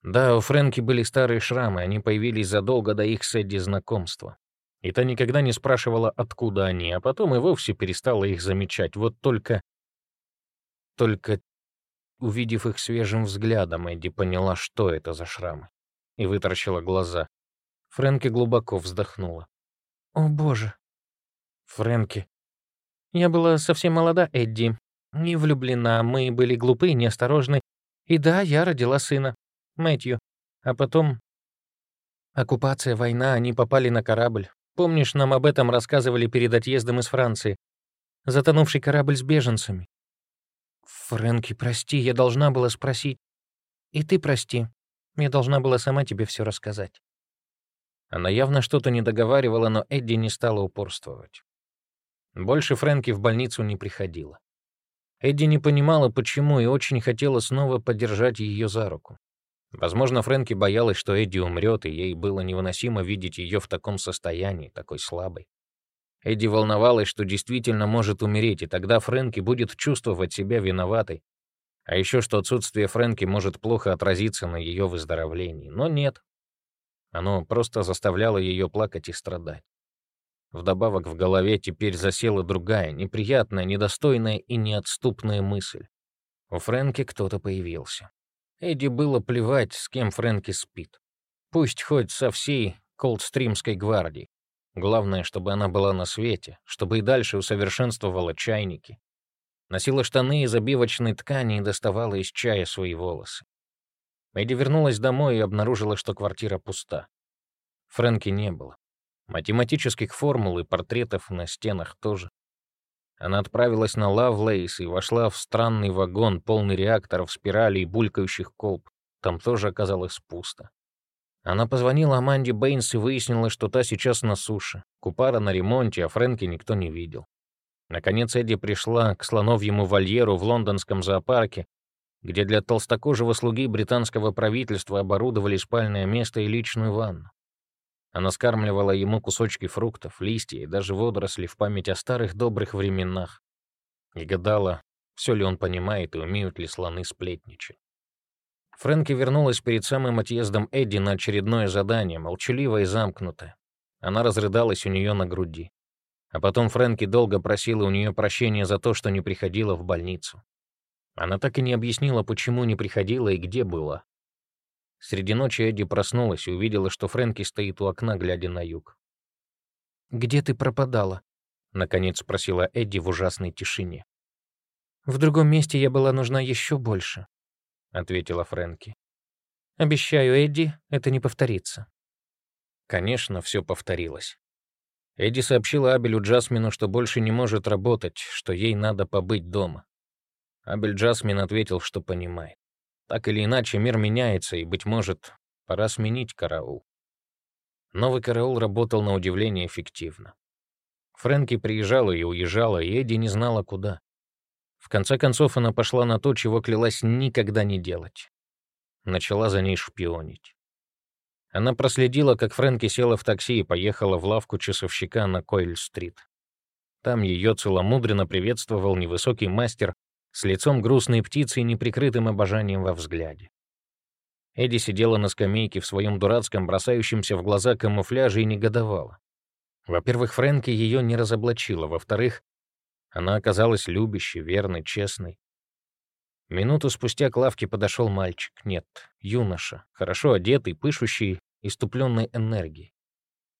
Да, у Фрэнки были старые шрамы, они появились задолго до их с Эдди знакомства. И та никогда не спрашивала, откуда они, а потом и вовсе перестала их замечать. Вот только... Только, увидев их свежим взглядом, Эдди поняла, что это за шрамы, и вытаращила глаза. Фрэнки глубоко вздохнула. «О, боже!» «Фрэнки, я была совсем молода, Эдди. Не влюблена, мы были глупы и неосторожны. И да, я родила сына, Мэтью. А потом... Оккупация, война, они попали на корабль. Помнишь, нам об этом рассказывали перед отъездом из Франции? Затонувший корабль с беженцами. Фрэнки, прости, я должна была спросить. И ты прости. Я должна была сама тебе все рассказать. Она явно что-то не договаривала, но Эдди не стала упорствовать. Больше Фрэнки в больницу не приходила. Эдди не понимала, почему, и очень хотела снова подержать ее за руку. Возможно, Фрэнки боялась, что Эдди умрет, и ей было невыносимо видеть ее в таком состоянии, такой слабой. Эдди волновалась, что действительно может умереть, и тогда Фрэнки будет чувствовать себя виноватой. А еще что отсутствие Фрэнки может плохо отразиться на ее выздоровлении. Но нет. Оно просто заставляло ее плакать и страдать. Вдобавок в голове теперь засела другая, неприятная, недостойная и неотступная мысль. У Фрэнки кто-то появился. Эдди было плевать, с кем Фрэнки спит. Пусть хоть со всей Колдстримской гвардии. Главное, чтобы она была на свете, чтобы и дальше усовершенствовала чайники. Носила штаны из обивочной ткани и доставала из чая свои волосы. Эдди вернулась домой и обнаружила, что квартира пуста. Фрэнки не было. Математических формул и портретов на стенах тоже. Она отправилась на Лавлейс и вошла в странный вагон, полный реакторов, спиралей и булькающих колб. Там тоже оказалось пусто. Она позвонила Аманде Бэйнс и выяснила, что та сейчас на суше. Купара на ремонте, а Фрэнки никто не видел. Наконец Эдди пришла к слоновьему вольеру в лондонском зоопарке, где для толстокожего слуги британского правительства оборудовали спальное место и личную ванну. Она скармливала ему кусочки фруктов, листья и даже водоросли в память о старых добрых временах. И гадала, все ли он понимает и умеют ли слоны сплетничать. Фрэнки вернулась перед самым отъездом Эдди на очередное задание, молчаливая и замкнутая. Она разрыдалась у нее на груди. А потом Фрэнки долго просила у нее прощения за то, что не приходила в больницу. Она так и не объяснила, почему не приходила и где была. Среди ночи Эдди проснулась и увидела, что Фрэнки стоит у окна, глядя на юг. «Где ты пропадала?» — наконец спросила Эдди в ужасной тишине. «В другом месте я была нужна еще больше», — ответила Фрэнки. «Обещаю, Эдди, это не повторится». Конечно, все повторилось. Эдди сообщила Абелю Джасмину, что больше не может работать, что ей надо побыть дома. Абель Джасмин ответил, что понимает. Так или иначе, мир меняется, и, быть может, пора сменить караул. Новый караул работал на удивление эффективно. Фрэнки приезжала и уезжала, и Эдди не знала, куда. В конце концов, она пошла на то, чего клялась никогда не делать. Начала за ней шпионить. Она проследила, как Фрэнки села в такси и поехала в лавку часовщика на Койль-стрит. Там ее целомудренно приветствовал невысокий мастер с лицом грустной птицы и неприкрытым обожанием во взгляде. Эдди сидела на скамейке в своем дурацком, бросающемся в глаза камуфляже и негодовала. Во-первых, Фрэнки ее не разоблачила, во-вторых, она оказалась любящей, верной, честной. Минуту спустя к лавке подошел мальчик, нет, юноша, хорошо одетый, пышущий иступленной энергией.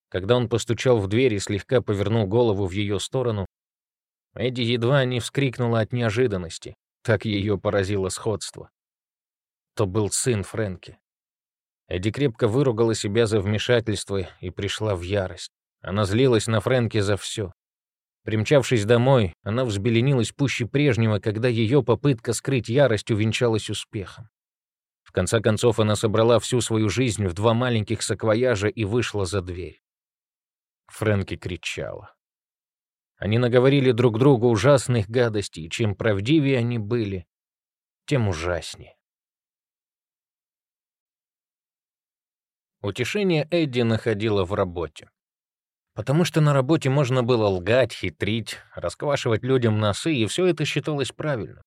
Когда он постучал в дверь и слегка повернул голову в ее сторону, Эдди едва не вскрикнула от неожиданности, так ее поразило сходство. То был сын Фрэнки. Эдди крепко выругала себя за вмешательство и пришла в ярость. Она злилась на Фрэнки за все. Примчавшись домой, она взбеленилась пуще прежнего, когда ее попытка скрыть ярость увенчалась успехом. В конце концов, она собрала всю свою жизнь в два маленьких саквояжа и вышла за дверь. Фрэнки кричала. Они наговорили друг другу ужасных гадостей, чем правдивее они были, тем ужаснее. Утешение Эдди находила в работе. Потому что на работе можно было лгать, хитрить, расквашивать людям носы, и все это считалось правильно.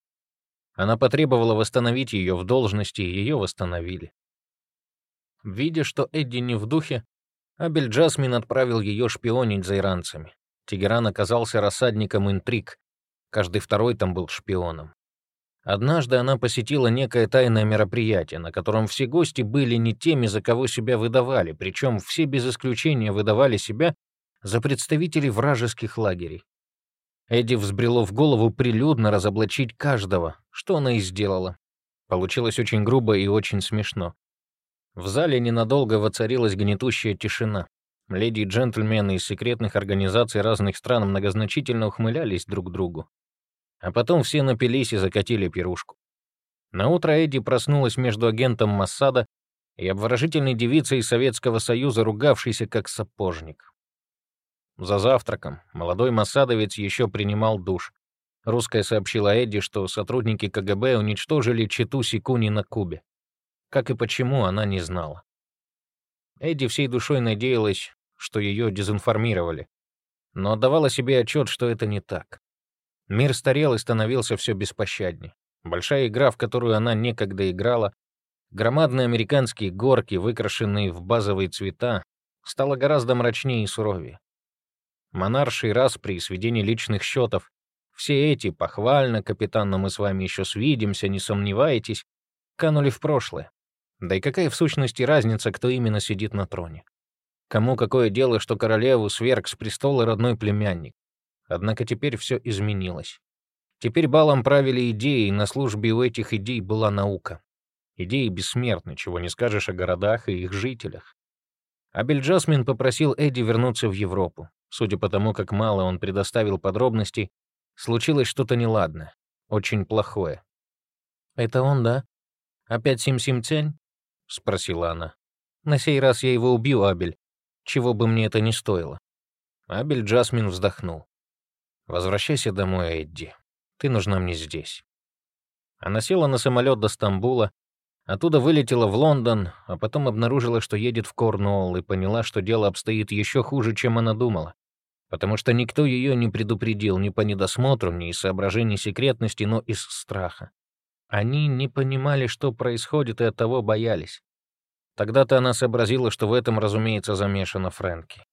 Она потребовала восстановить ее в должности, и ее восстановили. Видя, что Эдди не в духе, Абель Джасмин отправил ее шпионить за иранцами. Тегеран оказался рассадником интриг. Каждый второй там был шпионом. Однажды она посетила некое тайное мероприятие, на котором все гости были не теми, за кого себя выдавали, причем все без исключения выдавали себя за представителей вражеских лагерей. Эдди взбрело в голову прилюдно разоблачить каждого, что она и сделала. Получилось очень грубо и очень смешно. В зале ненадолго воцарилась гнетущая тишина. Леди и джентльмены из секретных организаций разных стран многозначительно ухмылялись друг другу. А потом все напились и закатили пирушку. Наутро Эдди проснулась между агентом Массада и обворожительной девицей Советского Союза, ругавшейся как сапожник. За завтраком молодой массадовец еще принимал душ. Русская сообщила Эдди, что сотрудники КГБ уничтожили читу Сикуни на Кубе. Как и почему, она не знала. Эдди всей душой надеялась, что ее дезинформировали, но отдавала себе отчет, что это не так. Мир старел и становился все беспощаднее. Большая игра, в которую она некогда играла, громадные американские горки, выкрашенные в базовые цвета, стала гораздо мрачнее и суровее. Монарший распри и сведение личных счетов, все эти, похвально, капитан, мы с вами еще свидимся, не сомневайтесь, канули в прошлое. Да и какая в сущности разница, кто именно сидит на троне? Кому какое дело, что королеву сверг с престола родной племянник? Однако теперь все изменилось. Теперь балом правили идеи, и на службе у этих идей была наука. Идеи бессмертны, чего не скажешь о городах и их жителях. Абель Джасмин попросил Эдди вернуться в Европу. Судя по тому, как мало он предоставил подробностей, случилось что-то неладное, очень плохое. «Это он, да? Опять Сим-Сим-Тянь?» — спросила она. На сей раз я его убью, Абель, чего бы мне это ни стоило. Абель Джасмин вздохнул. «Возвращайся домой, Эдди. Ты нужна мне здесь». Она села на самолет до Стамбула, оттуда вылетела в Лондон, а потом обнаружила, что едет в Корнуолл и поняла, что дело обстоит еще хуже, чем она думала. Потому что никто ее не предупредил ни по недосмотру, ни из соображений секретности, но из страха. Они не понимали, что происходит, и оттого боялись. Тогда-то она сообразила, что в этом, разумеется, замешана Фрэнки.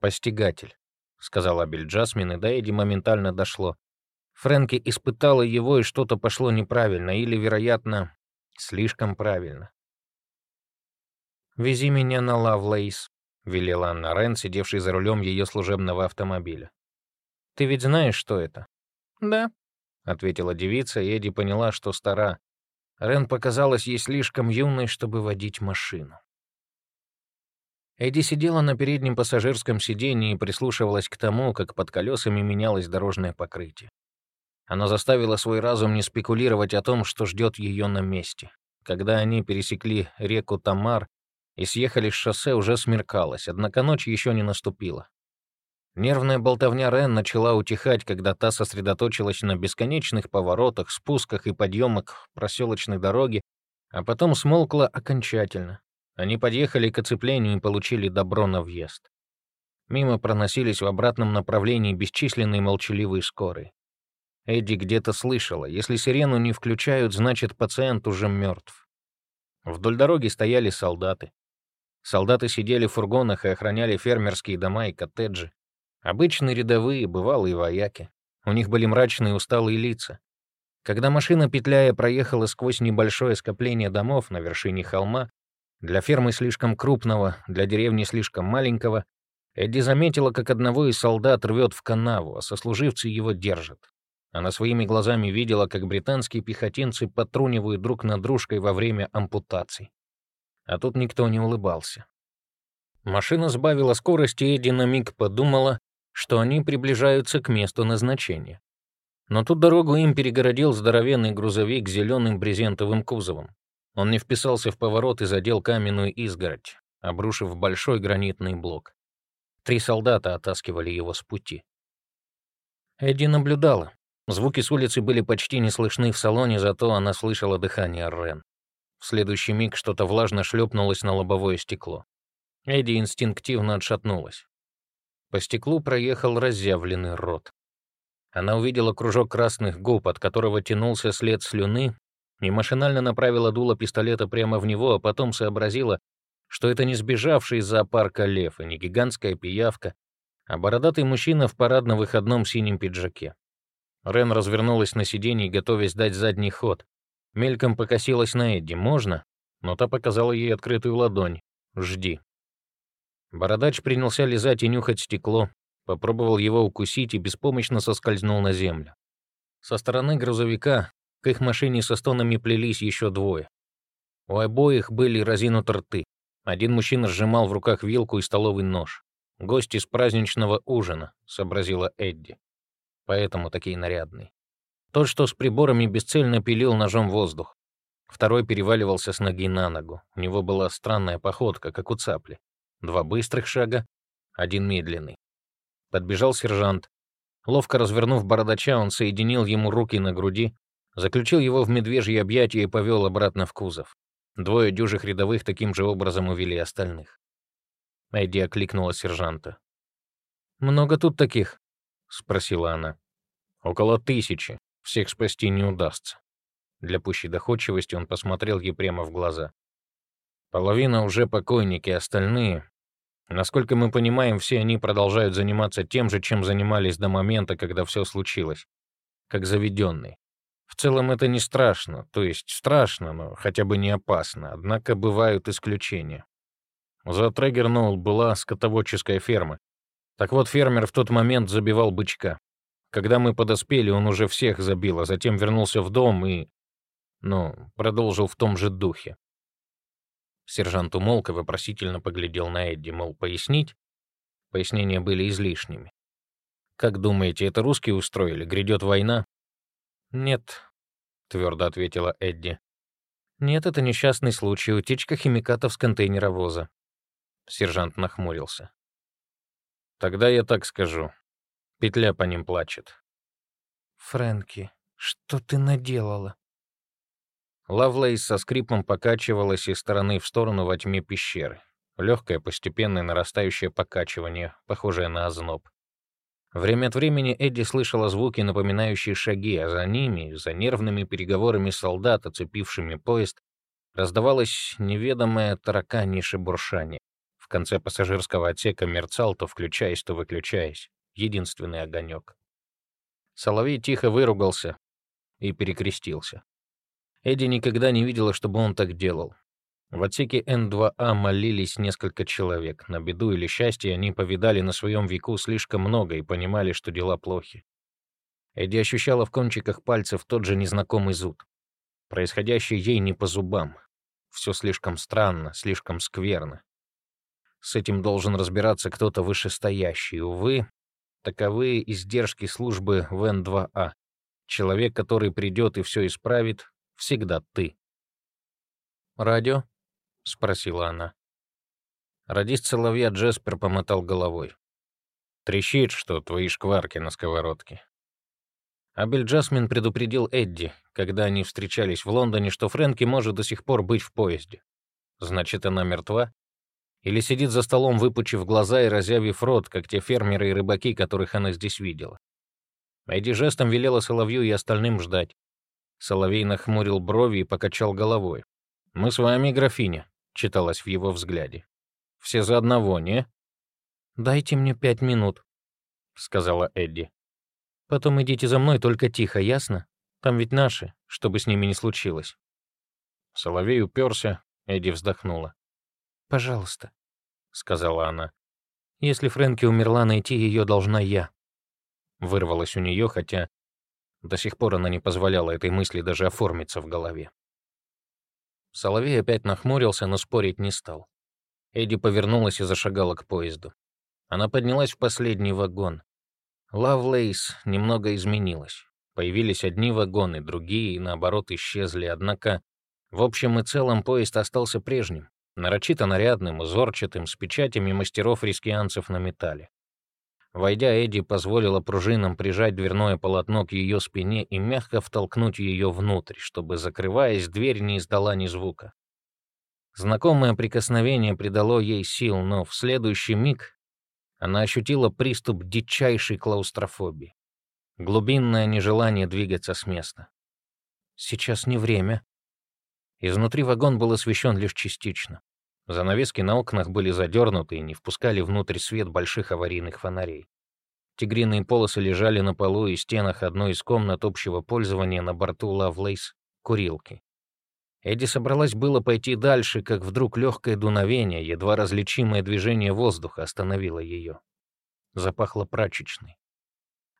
«Постигатель», — сказал Абель Джасмин, и до Эдди моментально дошло. Фрэнки испытала его, и что-то пошло неправильно, или, вероятно, слишком правильно. «Вези меня на Лавлейс», — велела Анна Рен, сидевший за рулем ее служебного автомобиля. «Ты ведь знаешь, что это?» «Да», — ответила девица, и Эдди поняла, что стара. Рен показалась ей слишком юной, чтобы водить машину. Эдди сидела на переднем пассажирском сиденье и прислушивалась к тому, как под колесами менялось дорожное покрытие. Она заставила свой разум не спекулировать о том, что ждет ее на месте. Когда они пересекли реку Тамар и съехали с шоссе, уже смеркалось, однако ночь еще не наступила. Нервная болтовня Рен начала утихать, когда та сосредоточилась на бесконечных поворотах, спусках и подъемах проселочной дороги, а потом смолкла окончательно. Они подъехали к оцеплению и получили добро на въезд. Мимо проносились в обратном направлении бесчисленные молчаливые скорые. Эдди где-то слышала, если сирену не включают, значит, пациент уже мертв. Вдоль дороги стояли солдаты. Солдаты сидели в фургонах и охраняли фермерские дома и коттеджи. Обычные рядовые, бывалые вояки. У них были мрачные усталые лица. Когда машина, петляя, проехала сквозь небольшое скопление домов на вершине холма, для фермы слишком крупного, для деревни слишком маленького, Эдди заметила, как одного из солдат рвет в канаву, а сослуживцы его держат. Она своими глазами видела, как британские пехотинцы потрунивают друг над дружкой во время ампутаций. А тут никто не улыбался. Машина сбавила скорость, и Эдди на миг подумала, что они приближаются к месту назначения. Но тут дорогу им перегородил здоровенный грузовик с зеленым брезентовым кузовом. Он не вписался в поворот и задел каменную изгородь, обрушив большой гранитный блок. Три солдата оттаскивали его с пути. Эдди наблюдала, Звуки с улицы были почти не слышны в салоне, зато она слышала дыхание Рен. В следующий миг что-то влажно шлепнулось на лобовое стекло. Эдди инстинктивно отшатнулась. По стеклу проехал разъявленный рот. Она увидела кружок красных губ, от которого тянулся след слюны, и машинально направила дуло пистолета прямо в него, а потом сообразила, что это не сбежавший из зоопарка лев и не гигантская пиявка, а бородатый мужчина в парадно-выходном синем пиджаке. Рен развернулась на сиденье, готовясь дать задний ход. Мельком покосилась на Эдди. «Можно?» Но та показала ей открытую ладонь. «Жди». Бородач принялся лизать и нюхать стекло, попробовал его укусить и беспомощно соскользнул на землю. Со стороны грузовика к их машине со стонами плелись еще двое. У обоих были разинуты рты. Один мужчина сжимал в руках вилку и столовый нож. «Гость из праздничного ужина», — сообразила Эдди поэтому такие нарядные. Тот, что с приборами бесцельно пилил ножом воздух. Второй переваливался с ноги на ногу. У него была странная походка, как у цапли. Два быстрых шага, один медленный. Подбежал сержант. Ловко развернув бородача, он соединил ему руки на груди, заключил его в медвежье объятия и повел обратно в кузов. Двое дюжих рядовых таким же образом увели остальных. Эдди окликнула сержанта. «Много тут таких?» — спросила она. «Около тысячи. Всех спасти не удастся». Для пущей доходчивости он посмотрел ей прямо в глаза. «Половина уже покойники, остальные...» Насколько мы понимаем, все они продолжают заниматься тем же, чем занимались до момента, когда все случилось. Как заведенные. В целом это не страшно, то есть страшно, но хотя бы не опасно, однако бывают исключения. За Трегерноул была скотоводческая ферма, так вот, фермер в тот момент забивал бычка. Когда мы подоспели, он уже всех забил, а затем вернулся в дом и... Ну, продолжил в том же духе. Сержант умолк и вопросительно поглядел на Эдди, мол, пояснить? Пояснения были излишними. «Как думаете, это русские устроили? Грядет война?» «Нет», — твердо ответила Эдди. Нет, это несчастный случай, утечка химикатов с контейнера воза. Сержант нахмурился. Тогда я так скажу. Петля по ним плачет. Фрэнки, что ты наделала? Лавлейс со скрипом покачивалась из стороны в сторону во тьме пещеры. Легкое, постепенное нарастающее покачивание, похожее на озноб. Время от времени Эдди слышала звуки, напоминающие шаги, а за ними, за нервными переговорами солдат, оцепившими поезд, раздавалось неведомое тараканье шебуршание. В конце пассажирского отсека мерцал, то включаясь, то выключаясь. Единственный огонек. Соловей тихо выругался и перекрестился. Эдди никогда не видела, чтобы он так делал. В отсеке Н2А молились несколько человек. На беду или счастье они повидали на своем веку слишком много и понимали, что дела плохи. Эдди ощущала в кончиках пальцев тот же незнакомый зуд. Происходящее ей не по зубам. Все слишком странно, слишком скверно. С этим должен разбираться кто-то вышестоящий. Увы, таковы издержки службы в Н2А. Человек, который придет и все исправит, всегда ты. «Радио?» — спросила она. Радист соловья Джеспер помотал головой. «Трещит, что твои шкварки на сковородке». Абель Джасмин предупредил Эдди, когда они встречались в Лондоне, что Фрэнки может до сих пор быть в поезде. Значит, она мертва? Или сидит за столом, выпучив глаза и разявив рот, как те фермеры и рыбаки, которых она здесь видела? Эдди жестом велела Соловью и остальным ждать. Соловей нахмурил брови и покачал головой. «Мы с вами, графиня читалось в его взгляде. «Все за одного, не?» «Дайте мне пять минут», — сказала Эдди. «Потом идите за мной, только тихо, ясно? Там ведь наши, что бы с ними ни случилось». Соловей уперся, Эдди вздохнула. «Пожалуйста», — сказала она. «Если Фрэнки умерла, найти ее должна я». Вырвалась у нее, хотя до сих пор она не позволяла этой мысли даже оформиться в голове. Соловей опять нахмурился, но спорить не стал. Эдди повернулась и зашагала к поезду. Она поднялась в последний вагон. Лавлейс немного изменилась. Появились одни вагоны, другие, наоборот, исчезли, однако в общем и целом поезд остался прежним, нарочито нарядным, узорчатым, с печатями мастеров-рискианцев на металле. Войдя, Эдди позволила пружинам прижать дверное полотно к ее спине и мягко втолкнуть ее внутрь, чтобы, закрываясь, дверь не издала ни звука. Знакомое прикосновение придало ей сил, но в следующий миг она ощутила приступ дичайшей клаустрофобии. Глубинное нежелание двигаться с места. Сейчас не время. Изнутри вагон был освещен лишь частично. Занавески на окнах были задернуты и не впускали внутрь свет больших аварийных фонарей. Тигриные полосы лежали на полу и стенах одной из комнат общего пользования на борту Лавлейс курилки. Эдди собралась было пойти дальше, как вдруг легкое дуновение, едва различимое движение воздуха остановило ее. Запахло прачечной.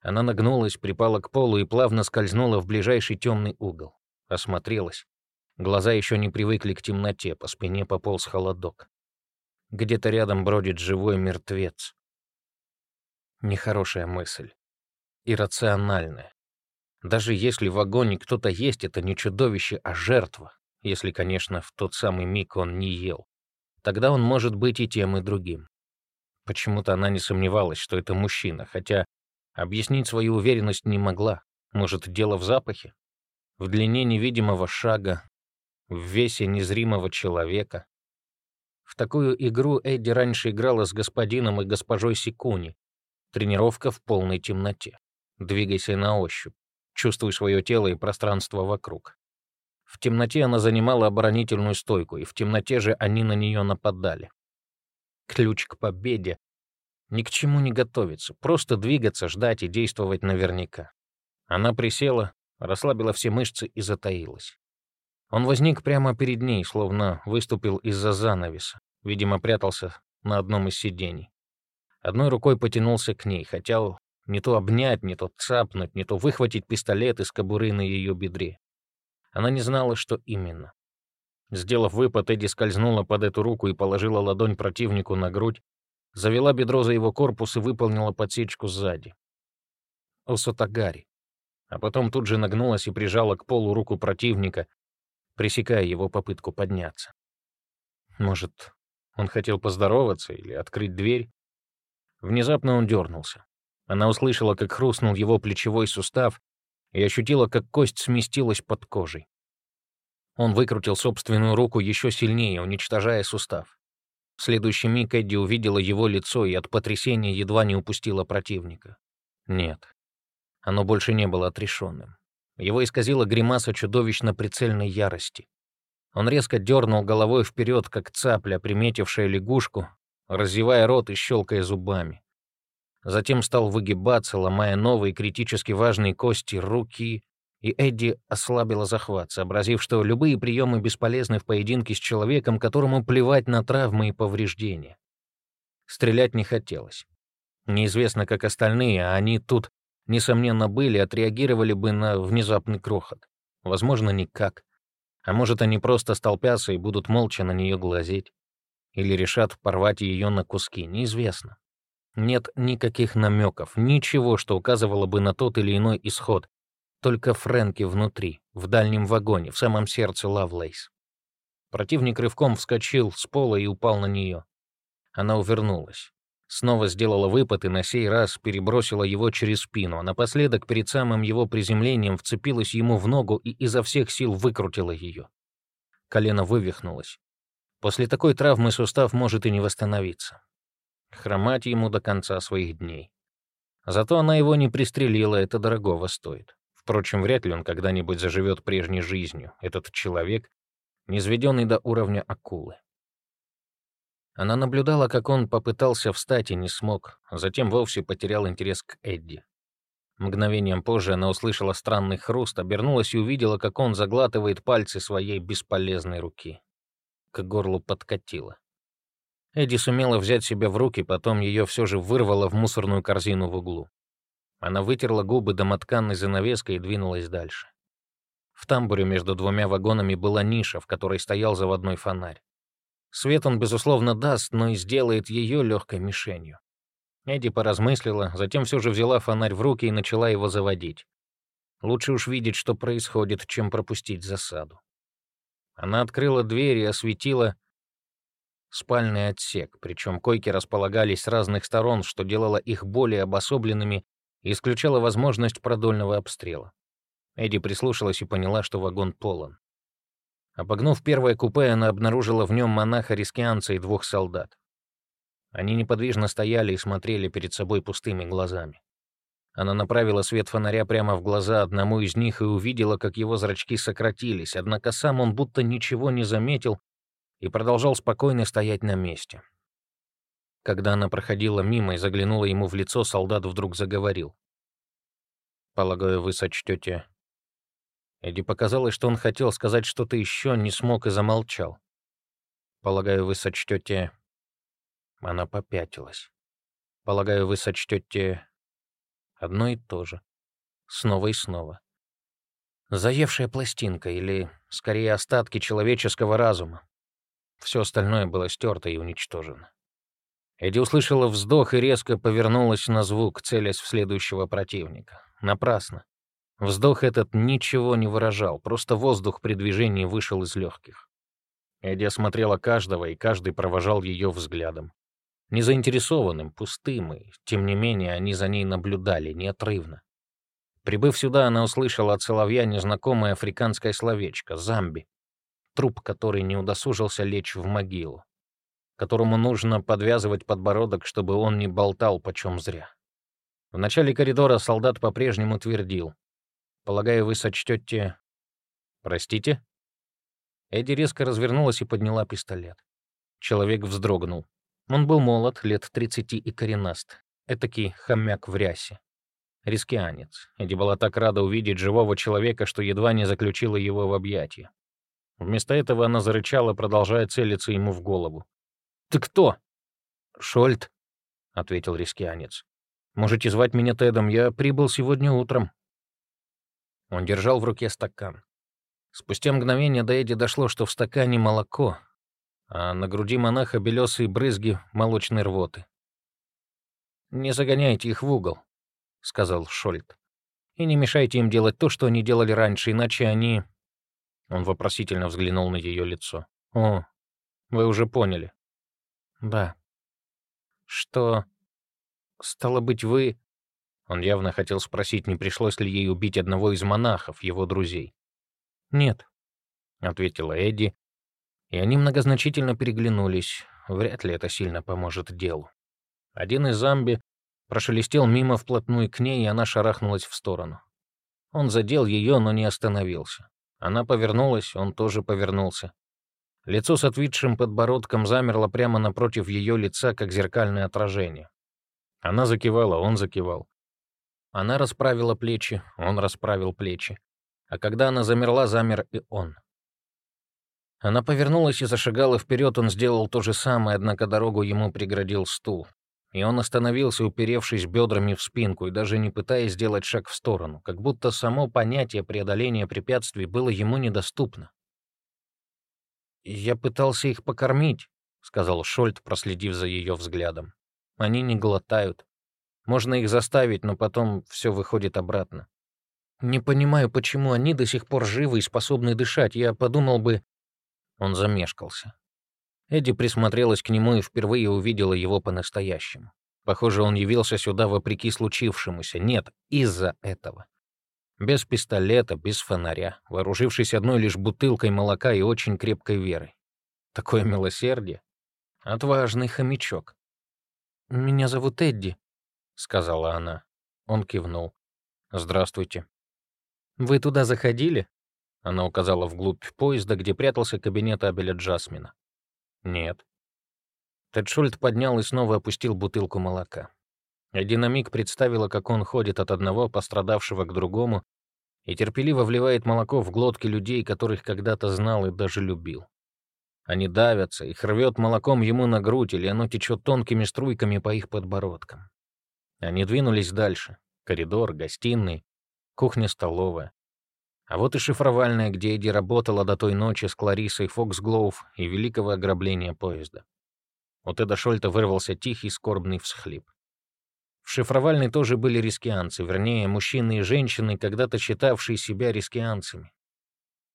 Она нагнулась, припала к полу и плавно скользнула в ближайший темный угол. Осмотрелась. Глаза еще не привыкли к темноте, по спине пополз холодок. Где-то рядом бродит живой мертвец. Нехорошая мысль. Иррациональная. Даже если в вагоне кто-то есть, это не чудовище, а жертва. Если, конечно, в тот самый миг он не ел. Тогда он может быть и тем, и другим. Почему-то она не сомневалась, что это мужчина, хотя объяснить свою уверенность не могла. Может, дело в запахе? В длине невидимого шага, в весе незримого человека. В такую игру Эдди раньше играла с господином и госпожой Секуни. Тренировка в полной темноте. Двигайся на ощупь. Чувствуй свое тело и пространство вокруг. В темноте она занимала оборонительную стойку, и в темноте же они на нее нападали. Ключ к победе — ни к чему не готовиться, просто двигаться, ждать и действовать наверняка. Она присела, расслабила все мышцы и затаилась. Он возник прямо перед ней, словно выступил из-за занавеса. Видимо, прятался на одном из сидений. Одной рукой потянулся к ней, хотел не то обнять, не то цапнуть, не то выхватить пистолет из кобуры на ее бедре. Она не знала, что именно. Сделав выпад, Эдди скользнула под эту руку и положила ладонь противнику на грудь, завела бедро за его корпус и выполнила подсечку сзади. Осотагари. А потом тут же нагнулась и прижала к полу руку противника, пресекая его попытку подняться. Может, он хотел поздороваться или открыть дверь? Внезапно он дернулся. Она услышала, как хрустнул его плечевой сустав, и ощутила, как кость сместилась под кожей. Он выкрутил собственную руку еще сильнее, уничтожая сустав. В следующий миг Эдди увидела его лицо и от потрясения едва не упустила противника. Нет, оно больше не было отрешенным. Его исказила гримаса чудовищно прицельной ярости. Он резко дернул головой вперед, как цапля, приметившая лягушку, разевая рот и щелкая зубами. Затем стал выгибаться, ломая новые критически важные кости руки, и Эдди ослабила захват, сообразив, что любые приемы бесполезны в поединке с человеком, которому плевать на травмы и повреждения. Стрелять не хотелось. Неизвестно, как остальные, а они тут, несомненно, были, отреагировали бы на внезапный крохот. Возможно, никак. А может, они просто столпятся и будут молча на нее глазеть. Или решат порвать ее на куски, неизвестно. Нет никаких намеков, ничего, что указывало бы на тот или иной исход. Только Фрэнки внутри, в дальнем вагоне, в самом сердце Лавлейс. Противник рывком вскочил с пола и упал на нее. Она увернулась. Снова сделала выпад и на сей раз перебросила его через спину, а напоследок перед самым его приземлением вцепилась ему в ногу и изо всех сил выкрутила ее. Колено вывихнулось. После такой травмы сустав может и не восстановиться хромать ему до конца своих дней. Зато она его не пристрелила, это дорогого стоит. Впрочем, вряд ли он когда-нибудь заживет прежней жизнью, этот человек, низведенный до уровня акулы. Она наблюдала, как он попытался встать и не смог, а затем вовсе потерял интерес к Эдди. Мгновением позже она услышала странный хруст, обернулась и увидела, как он заглатывает пальцы своей бесполезной руки. К горлу подкатило. Эдди сумела взять себя в руки, потом ее все же вырвало в мусорную корзину в углу. Она вытерла губы домотканной занавеской и двинулась дальше. В тамбуре между двумя вагонами была ниша, в которой стоял заводной фонарь. Свет он, безусловно, даст, но и сделает ее легкой мишенью. Эдди поразмыслила, затем все же взяла фонарь в руки и начала его заводить. Лучше уж видеть, что происходит, чем пропустить засаду. Она открыла дверь и осветила спальный отсек, причем койки располагались с разных сторон, что делало их более обособленными и исключало возможность продольного обстрела. Эдди прислушалась и поняла, что вагон полон. Обогнув первое купе, она обнаружила в нем монаха-рискианца и двух солдат. Они неподвижно стояли и смотрели перед собой пустыми глазами. Она направила свет фонаря прямо в глаза одному из них и увидела, как его зрачки сократились, однако сам он будто ничего не заметил и продолжал спокойно стоять на месте. Когда она проходила мимо и заглянула ему в лицо, солдат вдруг заговорил. «Полагаю, вы сочтете...» Эдди показалось, что он хотел сказать что-то еще, не смог и замолчал. «Полагаю, вы сочтете...» Она попятилась. «Полагаю, вы сочтете...» Одно и то же. Снова и снова. Заевшая пластинка, или, скорее, остатки человеческого разума. Все остальное было стерто и уничтожено. Эдди услышала вздох и резко повернулась на звук, целясь в следующего противника. Напрасно. Вздох этот ничего не выражал, просто воздух при движении вышел из легких. Эдди осмотрела каждого, и каждый провожал ее взглядом. Незаинтересованным, пустым, и, тем не менее, они за ней наблюдали неотрывно. Прибыв сюда, она услышала от соловья незнакомое африканское словечко — «замби» труп, который не удосужился лечь в могилу, которому нужно подвязывать подбородок, чтобы он не болтал почем зря. В начале коридора солдат по-прежнему твердил. «Полагаю, вы сочтете...» «Простите?» Эдди резко развернулась и подняла пистолет. Человек вздрогнул. Он был молод, лет 30 и коренаст. Этакий хомяк в рясе. Рискианец. Эдди была так рада увидеть живого человека, что едва не заключила его в объятия. Вместо этого она зарычала, продолжая целиться ему в голову. «Ты кто?» «Шольт», — ответил рискианец. «Можете звать меня Тедом, я прибыл сегодня утром». Он держал в руке стакан. Спустя мгновение до Эдди дошло, что в стакане молоко, а на груди монаха белесые брызги молочной рвоты. «Не загоняйте их в угол», — сказал Шольт. «И не мешайте им делать то, что они делали раньше, иначе они Он вопросительно взглянул на ее лицо. «О, вы уже поняли». «Да». «Что? Стало быть, вы...» Он явно хотел спросить, не пришлось ли ей убить одного из монахов, его друзей. «Нет», — ответила Эдди, и они многозначительно переглянулись. Вряд ли это сильно поможет делу. Один из зомби прошелестел мимо вплотную к ней, и она шарахнулась в сторону. Он задел ее, но не остановился. Она повернулась, он тоже повернулся. Лицо с отвисшим подбородком замерло прямо напротив ее лица, как зеркальное отражение. Она закивала, он закивал. Она расправила плечи, он расправил плечи. А когда она замерла, замер и он. Она повернулась и зашагала вперед, он сделал то же самое, однако дорогу ему преградил стул. И он остановился, уперевшись бедрами в спинку и даже не пытаясь сделать шаг в сторону, как будто само понятие преодоления препятствий было ему недоступно. «Я пытался их покормить», — сказал Шольт, проследив за ее взглядом. «Они не глотают. Можно их заставить, но потом все выходит обратно. Не понимаю, почему они до сих пор живы и способны дышать. Я подумал бы, он замешкался. Эдди присмотрелась к нему и впервые увидела его по-настоящему. Похоже, он явился сюда вопреки случившемуся. Нет, из-за этого. Без пистолета, без фонаря, вооружившись одной лишь бутылкой молока и очень крепкой верой. Такое милосердие. Отважный хомячок. «Меня зовут Эдди», — сказала она. Он кивнул. «Здравствуйте». «Вы туда заходили?» Она указала вглубь поезда, где прятался кабинет Абеля Джасмина. «Нет». Тед Шульт поднял и снова опустил бутылку молока. Эдди на миг представила, как он ходит от одного пострадавшего к другому и терпеливо вливает молоко в глотки людей, которых когда-то знал и даже любил. Они давятся, их рвет молоком ему на грудь, или оно течет тонкими струйками по их подбородкам. Они двинулись дальше. Коридор, гостиный, кухня-столовая. А вот и шифровальная, где Эдди работала до той ночи с Кларисой Фоксглоув и великого ограбления поезда. У Теда Шольта вырвался тихий скорбный всхлип. В шифровальной тоже были рискианцы, вернее, мужчины и женщины, когда-то считавшие себя рискианцами.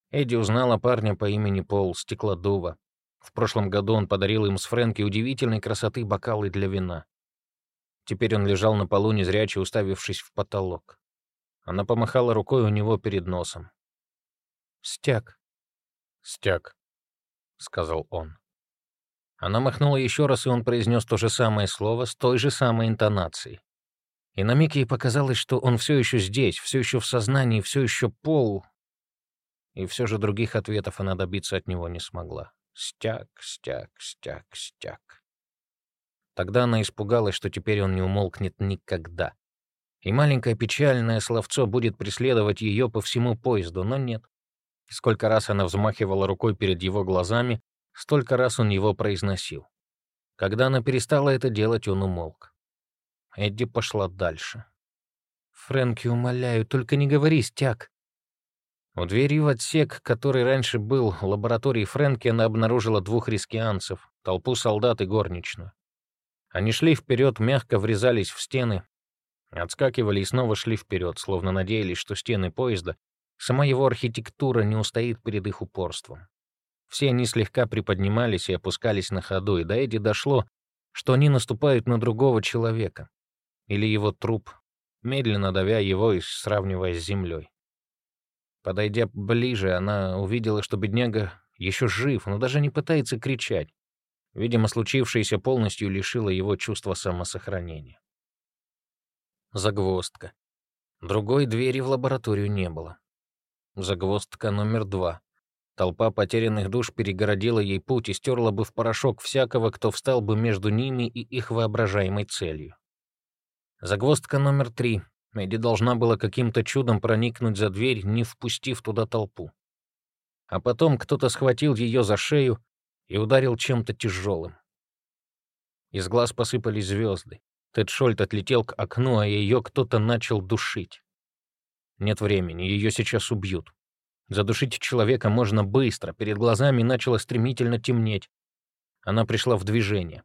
Эдди узнала парня по имени Пол Стеклодува. В прошлом году он подарил им с Фрэнки удивительной красоты бокалы для вина. Теперь он лежал на полу, незрячий, уставившись в потолок. Она помахала рукой у него перед носом. «Стяг». «Стяг», — сказал он. Она махнула еще раз, и он произнес то же самое слово с той же самой интонацией. И на миг ей показалось, что он все еще здесь, все еще в сознании, все еще пол. И все же других ответов она добиться от него не смогла. Стяг, стяг, стяг, стяг. Тогда она испугалась, что теперь он не умолкнет никогда. И маленькое печальное словцо будет преследовать ее по всему поезду, но нет. Сколько раз она взмахивала рукой перед его глазами, столько раз он его произносил. Когда она перестала это делать, он умолк. Эдди пошла дальше. «Фрэнки, умоляю, только не говори, стяг». У двери в отсек, который раньше был лабораторией Фрэнки, она обнаружила двух рискианцев, толпу солдат и горничную. Они шли вперед, мягко врезались в стены, Отскакивали и снова шли вперед, словно надеялись, что стены поезда, сама его архитектура не устоит перед их упорством. Все они слегка приподнимались и опускались на ходу, и до Эдди дошло, что они наступают на другого человека. Или его труп, медленно давя его и сравнивая с землей. Подойдя ближе, она увидела, что бедняга еще жив, но даже не пытается кричать. Видимо, случившееся полностью лишило его чувства самосохранения. Загвоздка. Другой двери в лабораторию не было. Загвоздка номер два. Толпа потерянных душ перегородила ей путь и стерла бы в порошок всякого, кто встал бы между ними и их воображаемой целью. Загвоздка номер три. Эдди должна была каким-то чудом проникнуть за дверь, не впустив туда толпу. А потом кто-то схватил ее за шею и ударил чем-то тяжелым. Из глаз посыпались звезды. Тед Шольт отлетел к окну, а ее кто-то начал душить. Нет времени, ее сейчас убьют. Задушить человека можно быстро, перед глазами начало стремительно темнеть. Она пришла в движение.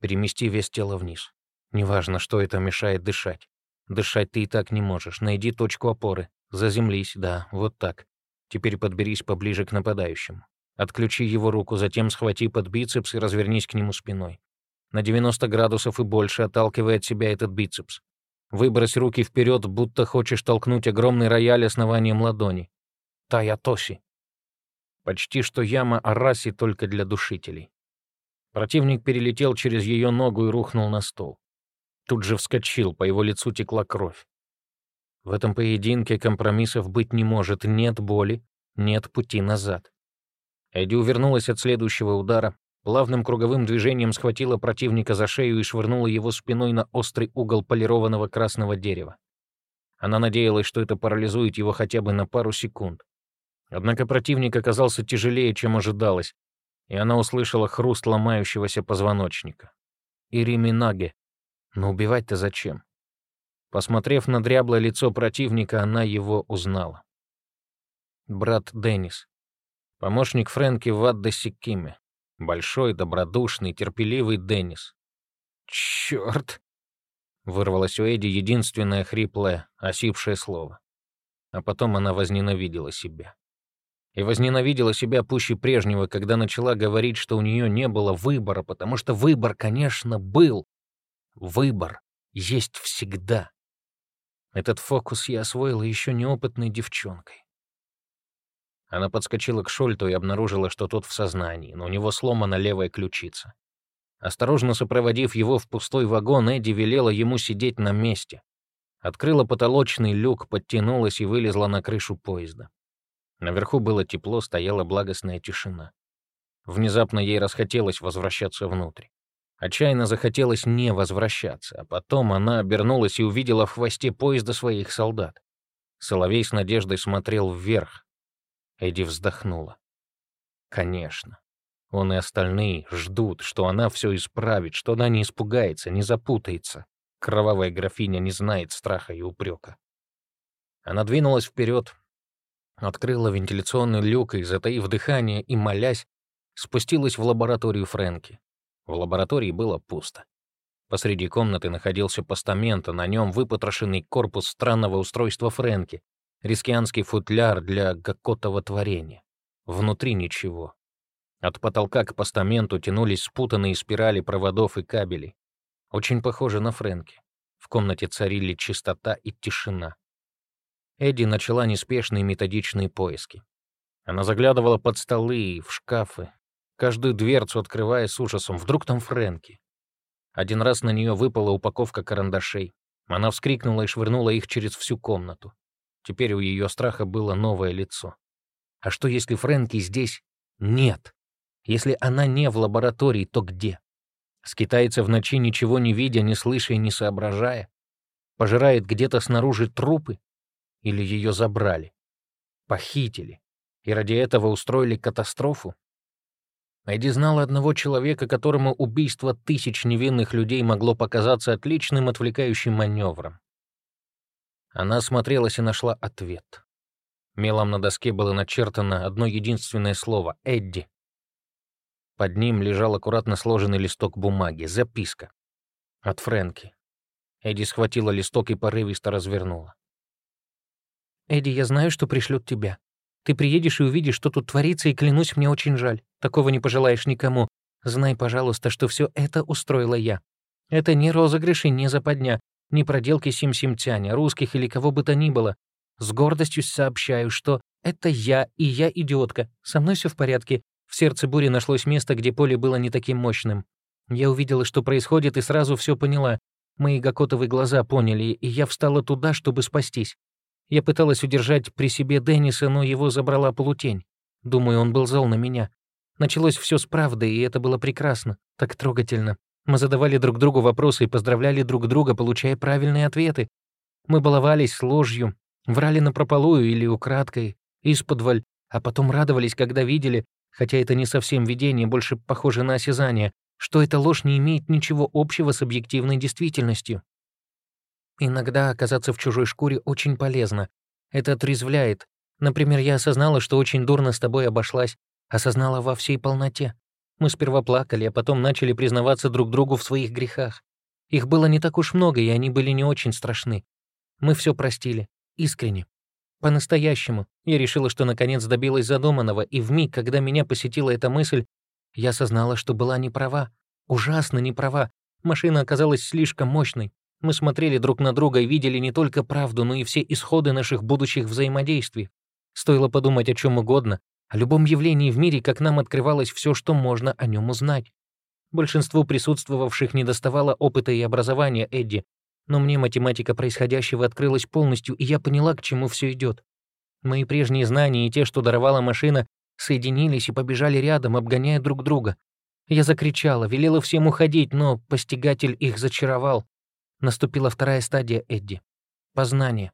Перемести вес тела вниз. Неважно, что это мешает дышать. Дышать ты и так не можешь. Найди точку опоры. Заземлись, да, вот так. Теперь подберись поближе к нападающему. Отключи его руку, затем схвати под бицепс и развернись к нему спиной. На 90 градусов и больше отталкивай от себя этот бицепс. Выбрось руки вперед, будто хочешь толкнуть огромный рояль основанием ладони. Таятоси. Почти что яма Араси только для душителей. Противник перелетел через ее ногу и рухнул на стол. Тут же вскочил, по его лицу текла кровь. В этом поединке компромиссов быть не может, нет боли, нет пути назад. Эдди увернулась от следующего удара, плавным круговым движением схватила противника за шею и швырнула его спиной на острый угол полированного красного дерева. Она надеялась, что это парализует его хотя бы на пару секунд. Однако противник оказался тяжелее, чем ожидалось, и она услышала хруст ломающегося позвоночника. Ириминаге. Но убивать-то зачем? Посмотрев на дряблое лицо противника, она его узнала. Брат Деннис. Помощник Фрэнки в Аддесикиме. Большой, добродушный, терпеливый Деннис. «Чёрт!» — вырвалось у Эдди единственное хриплое, осипшее слово. А потом она возненавидела себя и возненавидела себя пуще прежнего, когда начала говорить, что у нее не было выбора, потому что выбор, конечно, был. Выбор есть всегда. Этот фокус я освоила еще неопытной девчонкой. Она подскочила к Шольту и обнаружила, что тот в сознании, но у него сломана левая ключица. Осторожно сопроводив его в пустой вагон, Эдди велела ему сидеть на месте. Открыла потолочный люк, подтянулась и вылезла на крышу поезда. Наверху было тепло, стояла благостная тишина. Внезапно ей расхотелось возвращаться внутрь. Отчаянно захотелось не возвращаться, а потом она обернулась и увидела в хвосте поезда своих солдат. Соловей с надеждой смотрел вверх. Эдди вздохнула. Конечно. Он и остальные ждут, что она все исправит, что она не испугается, не запутается. Кровавая графиня не знает страха и упрека. Она двинулась вперед, Открыла вентиляционный люк и, затаив дыхание и молясь, спустилась в лабораторию Фрэнки. В лаборатории было пусто. Посреди комнаты находился постамент, а на нем выпотрошенный корпус странного устройства Фрэнки, рискианский футляр для гакотого творения. Внутри ничего. От потолка к постаменту тянулись спутанные спирали проводов и кабелей. Очень похоже на Фрэнки. В комнате царили чистота и тишина. Эдди начала неспешные методичные поиски. Она заглядывала под столы и в шкафы, каждую дверцу открывая с ужасом. Вдруг там Фрэнки? Один раз на нее выпала упаковка карандашей. Она вскрикнула и швырнула их через всю комнату. Теперь у ее страха было новое лицо. А что, если Фрэнки здесь нет? Если она не в лаборатории, то где? Скитается в ночи, ничего не видя, не слыша и не соображая? Пожирает где-то снаружи трупы? Или ее забрали? Похитили? И ради этого устроили катастрофу? Эдди знала одного человека, которому убийство тысяч невинных людей могло показаться отличным отвлекающим маневром. Она осмотрелась и нашла ответ. Мелом на доске было начертано одно единственное слово — «Эдди». Под ним лежал аккуратно сложенный листок бумаги, записка. От Фрэнки. Эдди схватила листок и порывисто развернула. «Эдди, я знаю, что пришлют тебя. Ты приедешь и увидишь, что тут творится, и клянусь, мне очень жаль. Такого не пожелаешь никому. Знай, пожалуйста, что все это устроила я. Это не розыгрыш и не западня, не проделки сим-симтяня, русских или кого бы то ни было. С гордостью сообщаю, что это я, и я идиотка. Со мной все в порядке. В сердце бури нашлось место, где поле было не таким мощным. Я увидела, что происходит, и сразу все поняла. Мои гакотовые глаза поняли, и я встала туда, чтобы спастись. Я пыталась удержать при себе Денниса, но его забрала полутень. Думаю, он был зол на меня. Началось все с правды, и это было прекрасно, так трогательно. Мы задавали друг другу вопросы и поздравляли друг друга, получая правильные ответы. Мы баловались ложью, врали напропалую или украдкой, исподволь, а потом радовались, когда видели, хотя это не совсем видение, больше похоже на осязание, что эта ложь не имеет ничего общего с объективной действительностью. Иногда оказаться в чужой шкуре очень полезно. Это отрезвляет. Например, я осознала, что очень дурно с тобой обошлась. Осознала во всей полноте. Мы сперва плакали, а потом начали признаваться друг другу в своих грехах. Их было не так уж много, и они были не очень страшны. Мы все простили. Искренне. По-настоящему. Я решила, что наконец добилась задуманного, и в миг, когда меня посетила эта мысль, я осознала, что была не права. Ужасно не права. Машина оказалась слишком мощной. Мы смотрели друг на друга и видели не только правду, но и все исходы наших будущих взаимодействий. Стоило подумать о чем угодно, о любом явлении в мире, как нам открывалось все, что можно о нем узнать. Большинству присутствовавших недоставало опыта и образования Эдди, но мне математика происходящего открылась полностью, и я поняла, к чему все идет. Мои прежние знания и те, что даровала машина, соединились и побежали рядом, обгоняя друг друга. Я закричала, велела всем уходить, но постигатель их зачаровал. Наступила вторая стадия Эдди — познание.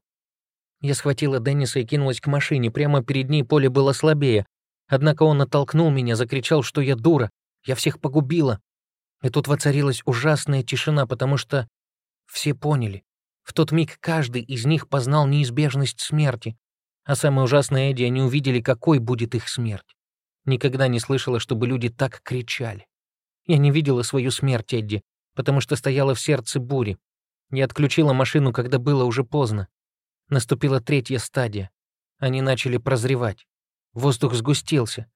Я схватила Денниса и кинулась к машине, прямо перед ней поле было слабее. Однако он оттолкнул меня, закричал, что я дура, я всех погубила. И тут воцарилась ужасная тишина, потому что все поняли. В тот миг каждый из них познал неизбежность смерти. А самое ужасное, Эдди, они увидели, какой будет их смерть. Никогда не слышала, чтобы люди так кричали. Я не видела свою смерть, Эдди, потому что стояла в сердце бури. Я отключила машину, когда было уже поздно. Наступила третья стадия. Они начали прозревать. Воздух сгустился.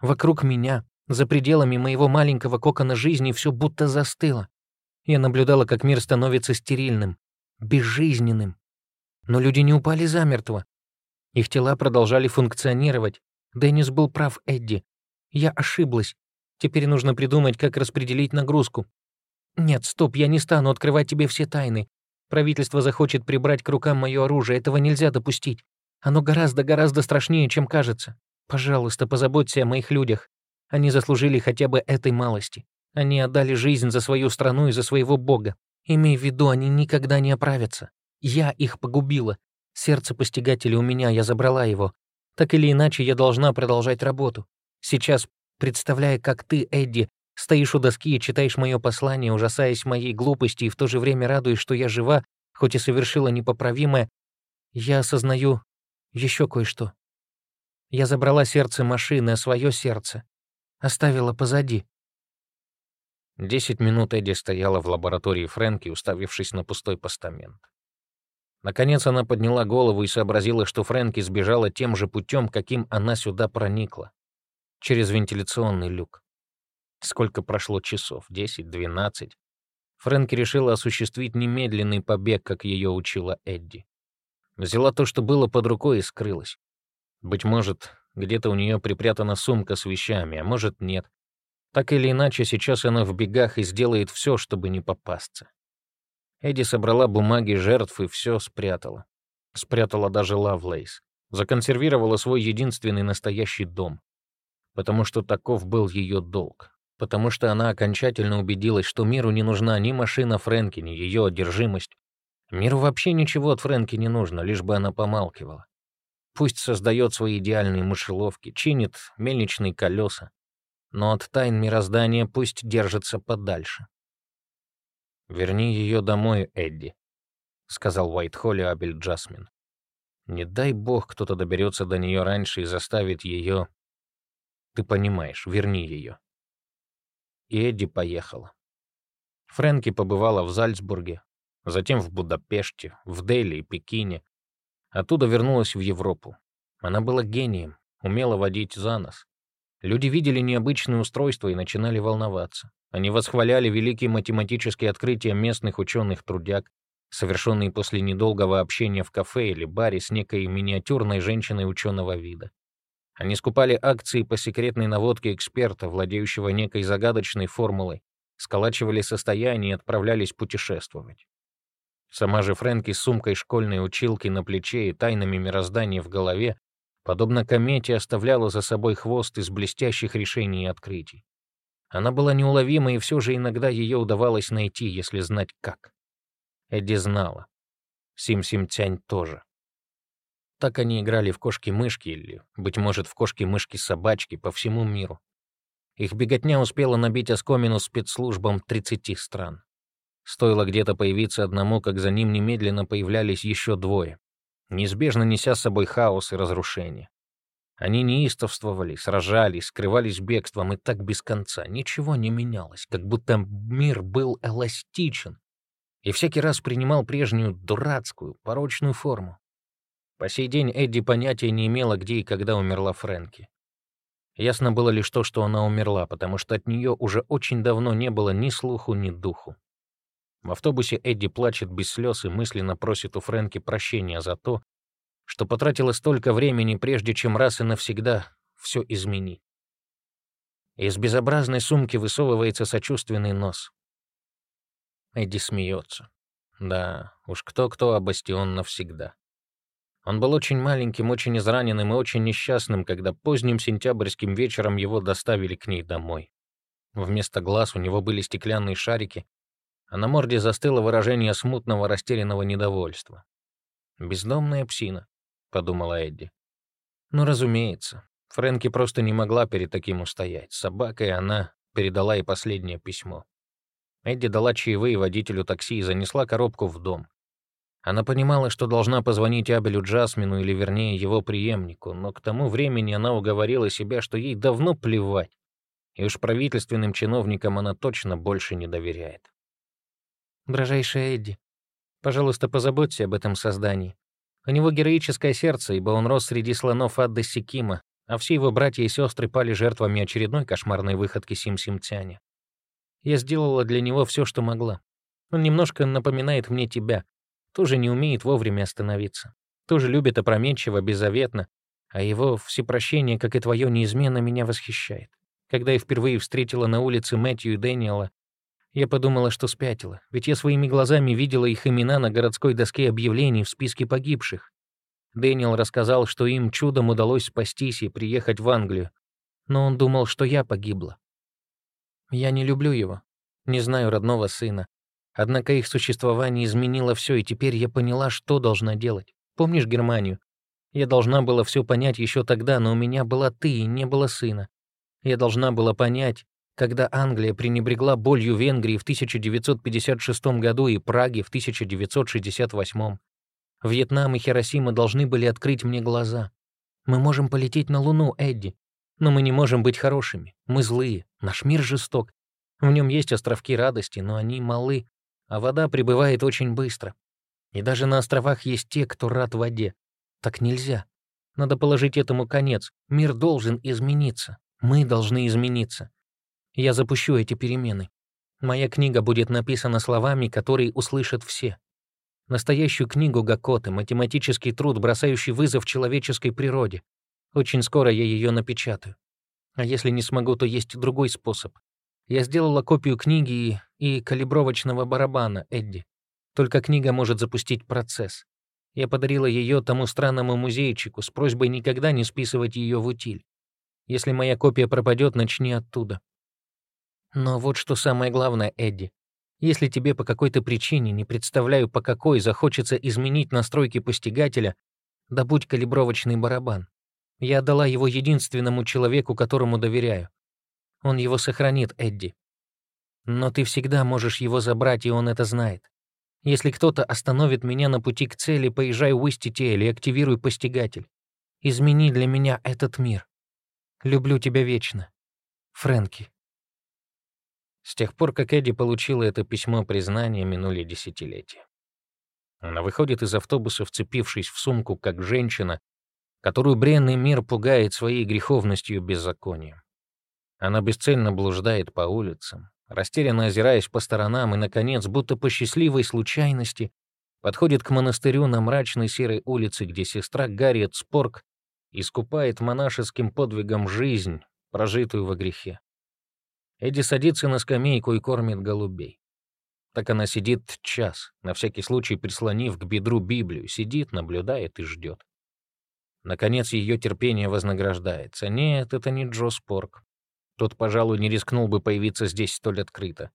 Вокруг меня, за пределами моего маленького кокона жизни, все будто застыло. Я наблюдала, как мир становится стерильным, безжизненным. Но люди не упали замертво. Их тела продолжали функционировать. Деннис был прав, Эдди. Я ошиблась. Теперь нужно придумать, как распределить нагрузку. Нет, стоп, я не стану открывать тебе все тайны. Правительство захочет прибрать к рукам мое оружие, этого нельзя допустить. Оно гораздо-гораздо страшнее, чем кажется. Пожалуйста, позаботься о моих людях. Они заслужили хотя бы этой малости. Они отдали жизнь за свою страну и за своего бога. Имей в виду, они никогда не оправятся. Я их погубила. Сердце постигателя у меня, я забрала его. Так или иначе, я должна продолжать работу. Сейчас, представляя, как ты, Эдди, стоишь у доски и читаешь мое послание, ужасаясь моей глупости и в то же время радуясь, что я жива, хоть и совершила непоправимое, я осознаю еще кое-что. Я забрала сердце машины, а свое сердце оставила позади. Десять минут Эдди стояла в лаборатории Фрэнки, уставившись на пустой постамент. Наконец она подняла голову и сообразила, что Фрэнки сбежала тем же путем, каким она сюда проникла. Через вентиляционный люк. Сколько прошло часов? Десять, двенадцать. Фрэнки решила осуществить немедленный побег, как ее учила Эдди. Взяла то, что было под рукой, и скрылась. Быть может, где-то у нее припрятана сумка с вещами, а может, нет. Так или иначе, сейчас она в бегах и сделает все, чтобы не попасться. Эдди собрала бумаги жертв и все спрятала. Спрятала даже Лавлейс. Законсервировала свой единственный настоящий дом. Потому что таков был ее долг. Потому что она окончательно убедилась, что миру не нужна ни машина Фрэнки, ни ее одержимость. Миру вообще ничего от Фрэнки не нужно, лишь бы она помалкивала. Пусть создает свои идеальные мышеловки, чинит мельничные колеса, но от тайн мироздания пусть держится подальше. «Верни ее домой, Эдди», — сказал Уайтхолли Абель Джасмин. «Не дай бог кто-то доберется до нее раньше и заставит ее... Ты понимаешь, верни ее». И Эдди поехала. Фрэнки побывала в Зальцбурге, затем в Будапеште, в Дели и Пекине. Оттуда вернулась в Европу. Она была гением, умела водить за нос. Люди видели необычные устройства и начинали волноваться. Они восхваляли великие математические открытия местных ученых-трудяг, совершенные после недолгого общения в кафе или баре с некой миниатюрной женщиной ученого вида. Они скупали акции по секретной наводке эксперта, владеющего некой загадочной формулой, сколачивали состояние и отправлялись путешествовать. Сама же Фрэнки с сумкой школьной училки на плече и тайнами мироздания в голове подобно комете, оставляла за собой хвост из блестящих решений и открытий. Она была неуловима, и все же иногда ее удавалось найти, если знать как. Эдди знала. Сим-Сим-Тянь тоже. Так они играли в кошки-мышки или, быть может, в кошки-мышки-собачки по всему миру. Их беготня успела набить оскомину спецслужбам 30 стран. Стоило где-то появиться одному, как за ним немедленно появлялись еще двое неизбежно неся с собой хаос и разрушение. Они неистовствовали, сражались, скрывались бегством, и так без конца. Ничего не менялось, как будто мир был эластичен и всякий раз принимал прежнюю дурацкую, порочную форму. По сей день Эдди понятия не имела, где и когда умерла Фрэнки. Ясно было лишь то, что она умерла, потому что от нее уже очень давно не было ни слуху, ни духу. В автобусе Эдди плачет без слез и мысленно просит у Фрэнки прощения за то, что потратила столько времени, прежде чем раз и навсегда все изменить. Из безобразной сумки высовывается сочувственный нос. Эдди смеется. Да, уж кто-кто, а Бастион навсегда. Он был очень маленьким, очень израненным и очень несчастным, когда поздним сентябрьским вечером его доставили к ней домой. Вместо глаз у него были стеклянные шарики, а на морде застыло выражение смутного растерянного недовольства. «Бездомная псина», — подумала Эдди. Ну, разумеется, Фрэнки просто не могла перед таким устоять. С собакой она передала ей последнее письмо. Эдди дала чаевые водителю такси и занесла коробку в дом. Она понимала, что должна позвонить Абелю Джасмину или, вернее, его преемнику, но к тому времени она уговорила себя, что ей давно плевать, и уж правительственным чиновникам она точно больше не доверяет. «Дрожайшая Эдди, пожалуйста, позаботься об этом создании. У него героическое сердце, ибо он рос среди слонов Адды Сикима, а все его братья и сестры пали жертвами очередной кошмарной выходки Сим-Симтяня. Я сделала для него все, что могла. Он немножко напоминает мне тебя, тоже не умеет вовремя остановиться, тоже любит опрометчиво, беззаветно, а его всепрощение, как и твое, неизменно меня восхищает. Когда я впервые встретила на улице Мэтью и Дэниела, я подумала, что спятила, ведь я своими глазами видела их имена на городской доске объявлений в списке погибших. Дэниел рассказал, что им чудом удалось спастись и приехать в Англию, но он думал, что я погибла. Я не люблю его, не знаю родного сына, Однако их существование изменило все, и теперь я поняла, что должна делать. Помнишь Германию? Я должна была все понять еще тогда, но у меня была ты и не было сына. Я должна была понять, когда Англия пренебрегла болью Венгрии в 1956 году и Праги в 1968. Вьетнам и Хиросима должны были открыть мне глаза. Мы можем полететь на Луну, Эдди, но мы не можем быть хорошими. Мы злые, наш мир жесток. В нем есть островки радости, но они малы, а вода прибывает очень быстро. И даже на островах есть те, кто рад воде. Так нельзя. Надо положить этому конец. Мир должен измениться. Мы должны измениться. Я запущу эти перемены. Моя книга будет написана словами, которые услышат все. Настоящую книгу Гакоты, математический труд, бросающий вызов человеческой природе. Очень скоро я ее напечатаю. А если не смогу, то есть другой способ. Я сделала копию книги и калибровочного барабана Эдди. Только книга может запустить процесс. Я подарила ее тому странному музейчику с просьбой никогда не списывать ее в утиль. Если моя копия пропадет, начни оттуда. Но вот что самое главное, Эдди. Если тебе по какой-то причине, не представляю по какой, захочется изменить настройки постигателя, добудь калибровочный барабан. Я отдала его единственному человеку, которому доверяю. Он его сохранит, Эдди. Но ты всегда можешь его забрать, и он это знает. Если кто-то остановит меня на пути к цели, поезжай в Уистите или активируй постигатель. Измени для меня этот мир. Люблю тебя вечно. Фрэнки. С тех пор, как Эдди получила это письмо признания, минули десятилетия. Она выходит из автобуса, вцепившись в сумку, как женщина, которую бренный мир пугает своей греховностью и беззаконием. Она бесцельно блуждает по улицам, растерянно озираясь по сторонам и, наконец, будто по счастливой случайности, подходит к монастырю на мрачной серой улице, где сестра Гарриет Спорк искупает монашеским подвигом жизнь, прожитую во грехе. Эдди садится на скамейку и кормит голубей. Так она сидит час, на всякий случай прислонив к бедру Библию, сидит, наблюдает и ждет. Наконец ее терпение вознаграждается. Нет, это не Джо Спорк. Тот, пожалуй, не рискнул бы появиться здесь столь открыто.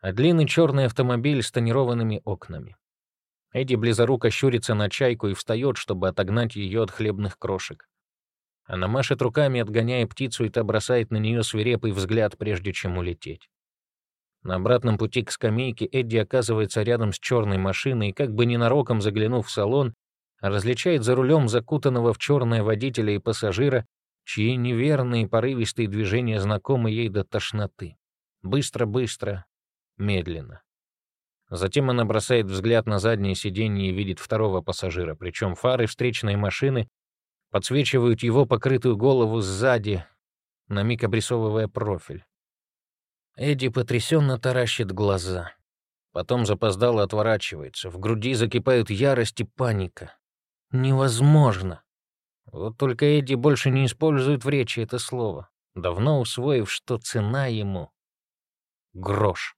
А длинный черный автомобиль с тонированными окнами. Эдди близоруко щурится на чайку и встает, чтобы отогнать ее от хлебных крошек. Она машет руками, отгоняя птицу, и та бросает на нее свирепый взгляд, прежде чем улететь. На обратном пути к скамейке Эдди оказывается рядом с черной машиной и, как бы ненароком заглянув в салон, различает за рулем закутанного в черное водителя и пассажира, чьи неверные порывистые движения знакомы ей до тошноты. Быстро-быстро, медленно. Затем она бросает взгляд на заднее сиденье и видит второго пассажира, причем фары встречной машины подсвечивают его покрытую голову сзади, на миг обрисовывая профиль. Эдди потрясенно таращит глаза. Потом запоздало отворачивается. В груди закипают ярость и паника. Невозможно. Вот только Эдди больше не использует в речи это слово, давно усвоив, что цена ему — грош.